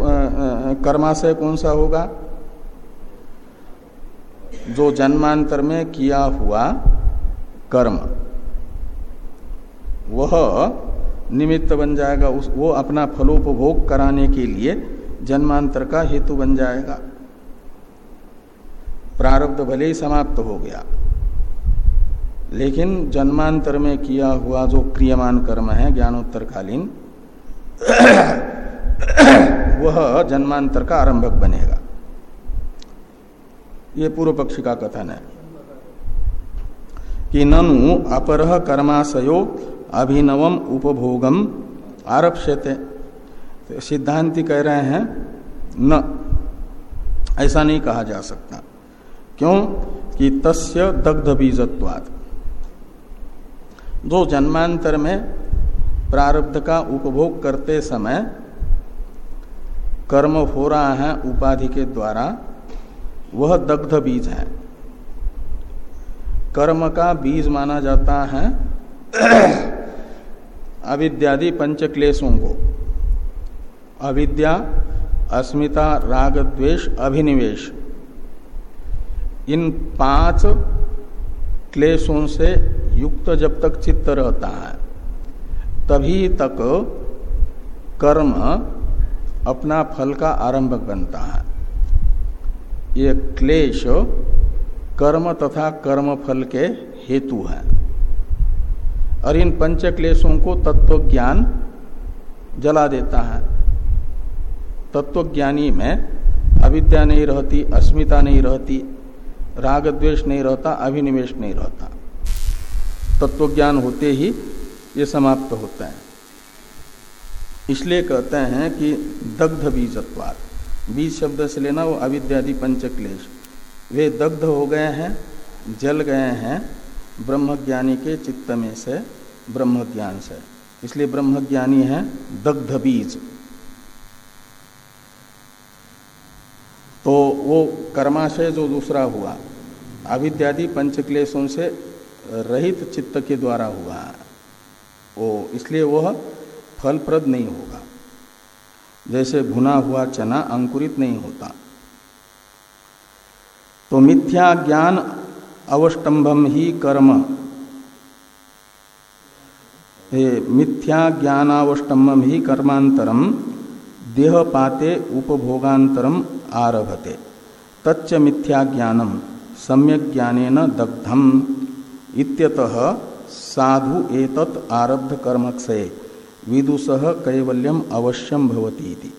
कर्माशय कौन सा होगा? जो जन्मांतर में किया हुआ कर्म, वह निमित्त बन जाएगा उस, वो अपना फलोपभोग कराने के लिए जन्मांतर का हेतु बन जाएगा। प्रारब्ध भले ही समाप्त हो गया, लेकिन जन्मांतर में किया हुआ जो क्रियमान कर्म है ज्ञानोत्तरकालीन, वह जन्मांतर का आरंभक बनेगा। ये पूर्व पक्षी का कथन है। कि ननु अपरह कर्माशयो अभिनवम उपभोगम आरप्यते तो सिद्धांति कह रहे हैं, न, ऐसा नहीं कहा जा सकता। क्यों? कि तस्य दग्ध बीजत्वाद जो जन्मांतर में प्रारब्ध का उपभोग करते समय कर्म हो रहा है उपाधि के द्वारा। वह दग्ध बीज है। कर्म का बीज माना जाता है। अविद्यादि पंच क्लेशों को। अविद्या, अस्मिता राग द्वेष अभिनिवेश। इन पाँच क्लेशों से युक्त जब तक चित्त रहता है, तभी तक कर्म अपना फल का आरंभक बनता है। ये क्लेश कर्म तथा कर्म फल के हेतु है। और इन पंच क्लेशों को तत्व ज्ञान जला देता है। तत्वज्ञानी में अविद्या नहीं रहती, अस्मिता नहीं रहती राग द्वेष नहीं रहता, अभिनिवेश नहीं रहता। तत्वज्ञान होते ही ये समाप्त होता है। इसलिए कहते हैं कि दग्ध बीजत्वाद बीज शब्द से लेना वो अविद्यादि पंचक्लेश। वे दग्ध हो गए हैं, जल गए हैं, ब्रह्मज्ञानी के चित्त में से ब्रह्म ज्ञान से। इसलिए ब्रह्मज्ञानी है दग्ध बीज। तो वो कर्माशय जो दूसरा हुआ, अविद्यादि पंच पंचक्लेशों से रहित चित्त के द्वारा हुआ। वो इसलिए वह फलप्रद नहीं होगा। जैसे भुना हुआ चना अंकुरित नहीं होता। तो मिथ्या ज्ञान अवस्टंभम ही कर्म। मिथ्या ज्ञानावस्टम्भम ही कर्मांतरम देहपाते उपभोगांतरम आरभते। तच्च मिथ्या ज्ञानम, सम्यक ज्ञान दग्धम। इत्यतः साधु एतत् आरब्ध कर्मक विदुष कैवल्यम अवश्यम भवती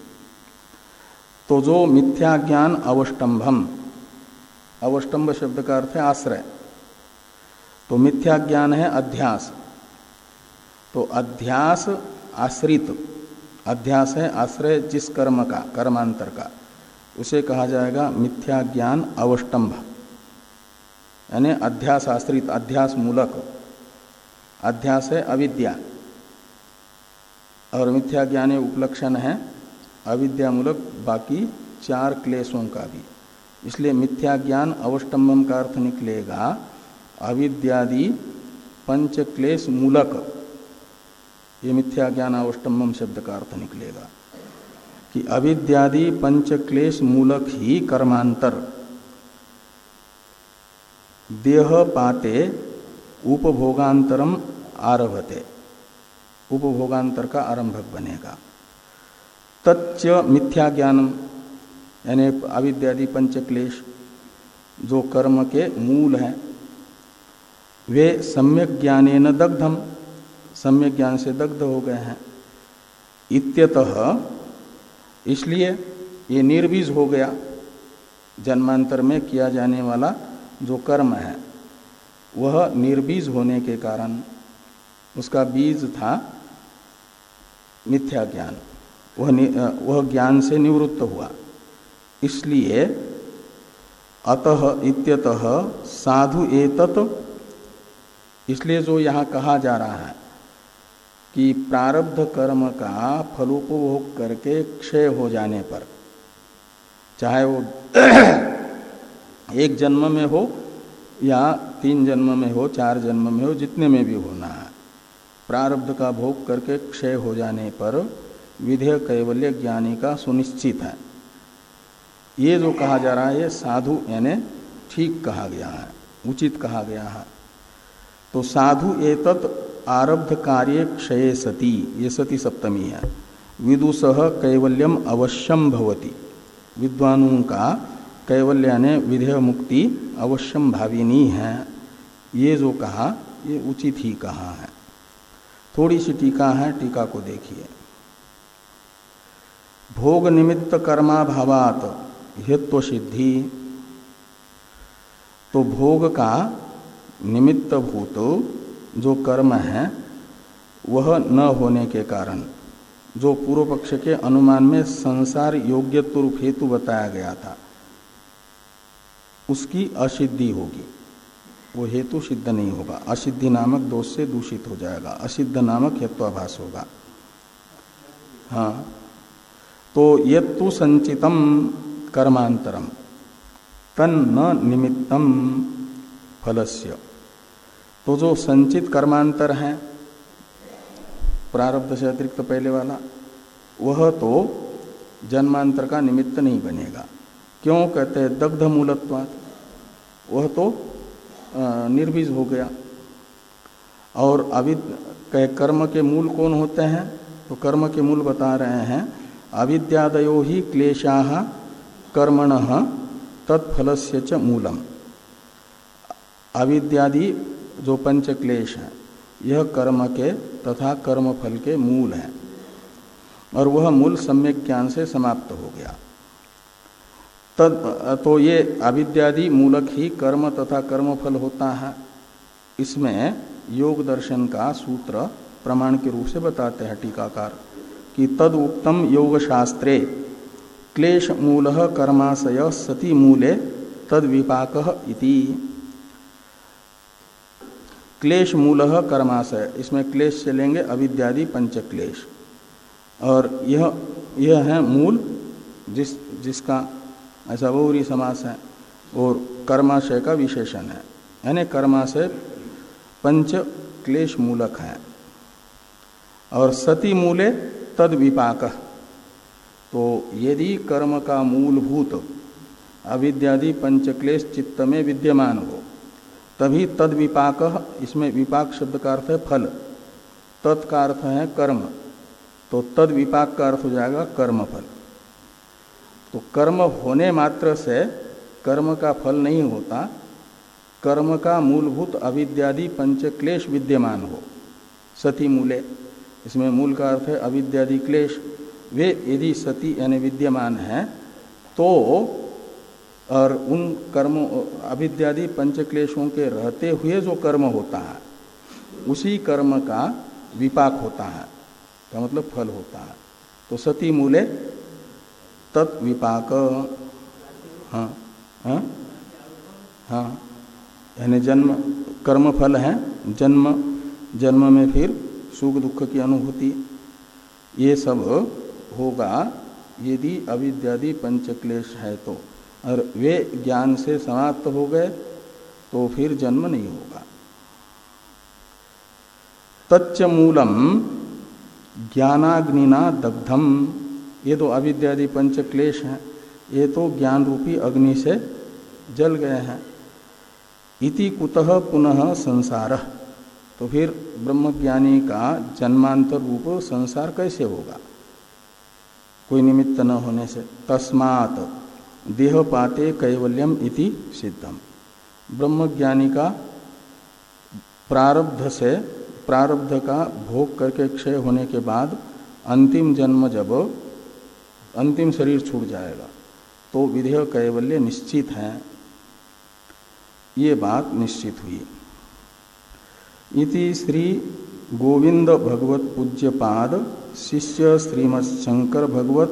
तो जो मिथ्या ज्ञान अवष्टंभम अवष्टंभ शब्द का अर्थ है आश्रय। तो मिथ्या ज्ञान है अध्यास। तो अध्यास आश्रित, अध्यास है आश्रय जिस कर्म का, कर्मांतर का, उसे कहा जाएगा मिथ्या ज्ञान अवष्टंभ यानी अध्यास आश्रित, अध्यास मूलक। अध्यास है अविद्या। और मिथ्या ज्ञान उपलक्षण है। अविद्यामूलक बाकी चार क्लेशों का भी। इसलिए मिथ्या ज्ञान अवष्टम्भम का अर्थ निकलेगा। अविद्यादि पंच क्लेश मूलक। ये मिथ्या ज्ञान अवष्टम्भम शब्द का अर्थ निकलेगा कि अविद्यादि पंच क्लेश मूलक ही कर्मांतर। देह पाते, उपभोगांतरम आरभते। उपभोगांतर का आरंभक बनेगा। तच्च मिथ्या ज्ञानम यानी अविद्यादि पंचक्लेश, जो कर्म के मूल हैं, वे सम्यक ज्ञाने न दग्धम, सम्यक ज्ञान से दग्ध हो गए हैं। इत्यतः, इसलिए ये निर्बीज हो गया, जन्मांतर में किया जाने वाला जो कर्म है, वह निर्बीज होने के कारण, उसका बीज था मिथ्या ज्ञान। वह वह ज्ञान से निवृत्त हुआ। इसलिए अतः इत्यतः साधु एतत। इसलिए जो यहाँ कहा जा रहा है कि प्रारब्ध कर्म का फलोपभोग करके क्षय हो जाने पर, चाहे वो एक जन्म में हो या तीन जन्म में हो, चार जन्म में हो, जितने में भी होना है। प्रारब्ध का भोग करके क्षय हो जाने पर विधेय कैवल्य ज्ञानी का सुनिश्चित है। ये जो कहा जा रहा है, ये साधु यानी ठीक कहा गया है, उचित कहा गया है। तो साधु एतत् आरब्ध कार्य क्षय सती, ये सती सप्तमी है। विदुष कैवल्यम अवश्यम भवती। विद्वानों का कैवल्य ने विधेय मुक्ति अवश्यम भाविनी है। ये जो कहा, ये उचित ही कहा है। थोड़ी सी टीका है, टीका को देखिए। भोग निमित्त कर्मा भावात हेत्व सिद्धि। तो भोग का निमित्त भूत जो कर्म है, वह न होने के कारण, जो पूर्व पक्ष के अनुमान में संसार योग्य रूप हेतु बताया गया था, उसकी असिद्धि होगी। वो हेतु सिद्ध नहीं होगा। असिद्धि नामक दोष से दूषित हो जाएगा। असिद्ध नामक हेत्वाभास होगा। हाँ। तो यत्तु संचितम कर्मांतरम। तन न निमित्तम फलस्य। तो जो संचित कर्मांतर है, प्रारब्ध से अतिरिक्त पहले वाला, वह तो जन्मांतर का निमित्त नहीं बनेगा। क्यों? कहते हैं दग्ध मूलत्वात वह तो निर्बीज हो गया। और अविद कर्म के मूल कौन होते हैं? तो कर्म के मूल बता रहे हैं। अविद्यादयो ही क्लेशा कर्मण तत्फल से च मूलम। अविद्यादि जो पंच क्लेश हैं, यह कर्म के तथा कर्म फल के मूल हैं। और वह मूल सम्यक ज्ञान से समाप्त हो गया। तद तो ये अविद्यादि मूलक ही कर्म तथा कर्म फल होता है। इसमें योग दर्शन का सूत्र प्रमाण के रूप से बताते हैं टीकाकार कि तद उक्तम योग शास्त्रे क्लेश मूल कर्माशय सती मूले तद विपाक क्लेश मूल कर्माशय, इसमें क्लेश से लेंगे अविद्यादि पंच क्लेश और यह यह है मूल जिस, जिसका ऐसा बहुरी समास है। और कर्माशय का विशेषण है। यानी कर्माशय पंच क्लेश मूलक है। और सती मूले तद विपाक। तो यदि कर्म का मूलभूत अविद्यादि पंचक्लेश चित्त में विद्यमान हो, तभी तद विपाक, इसमें विपाक शब्द का अर्थ है फल। तत्का अर्थ है कर्म। तो तद विपाक का अर्थ हो जाएगा कर्म फल तो कर्म होने मात्र से कर्म का फल नहीं होता। कर्म का मूलभूत अविद्यादि पंच क्लेश विद्यमान हो। सती मूले, इसमें मूल का अर्थ है अविद्यादि क्लेश। वे यदि सती यानी विद्यमान है तो और उन कर्मों, अविद्यादि पंच क्लेशों के रहते हुए जो कर्म होता है, उसी कर्म का विपाक होता है, का मतलब फल होता है। तो सती मूले तत्विपाक हाँ हाँ हाँ। यानी जन्म कर्म फल है, जन्म जन्म में फिर सुख दुख की अनुभूति। ये सब होगा यदि अविद्यादि पंचक्लेश है तो। और वे ज्ञान से समाप्त हो गए तो फिर जन्म नहीं होगा। तच्च मूलम ज्ञानाग्निना दग्धम। ये तो अविद्यादि पंच क्लेश हैं, ये तो ज्ञान रूपी अग्नि से जल गए हैं। इति कुतः पुनः संसार। तो फिर ब्रह्मज्ञानी का जन्मांतर रूप संसार कैसे होगा? कोई निमित्त न होने से। तस्मात देह पाते कैवल्यम इति सिद्धम। ब्रह्मज्ञानी का प्रारब्ध से, प्रारब्ध का भोग करके क्षय होने के बाद अंतिम जन्म जब अंतिम शरीर छूट जाएगा। तो विधेय कैवल्य निश्चित है। ये बात निश्चित हुई। इति श्री गोविंद भगवत पूज्य पाद शिष्य श्रीमद भगवत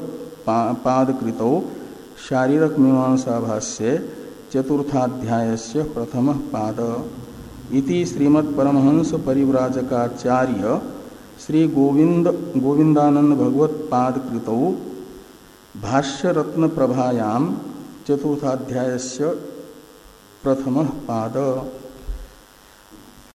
पा, पाद कृतो शारीरक मीमांसा भाष्य चतुर्थाध्याय से प्रथम पाद। इति श्रीमद परमहंस परिव्राजकाचार्य श्री गोविंद गोविंदानंद भगवत पाद कृत भाष्य रत्न प्रभायाम चतुर्थाध्याय प्रथम पाद।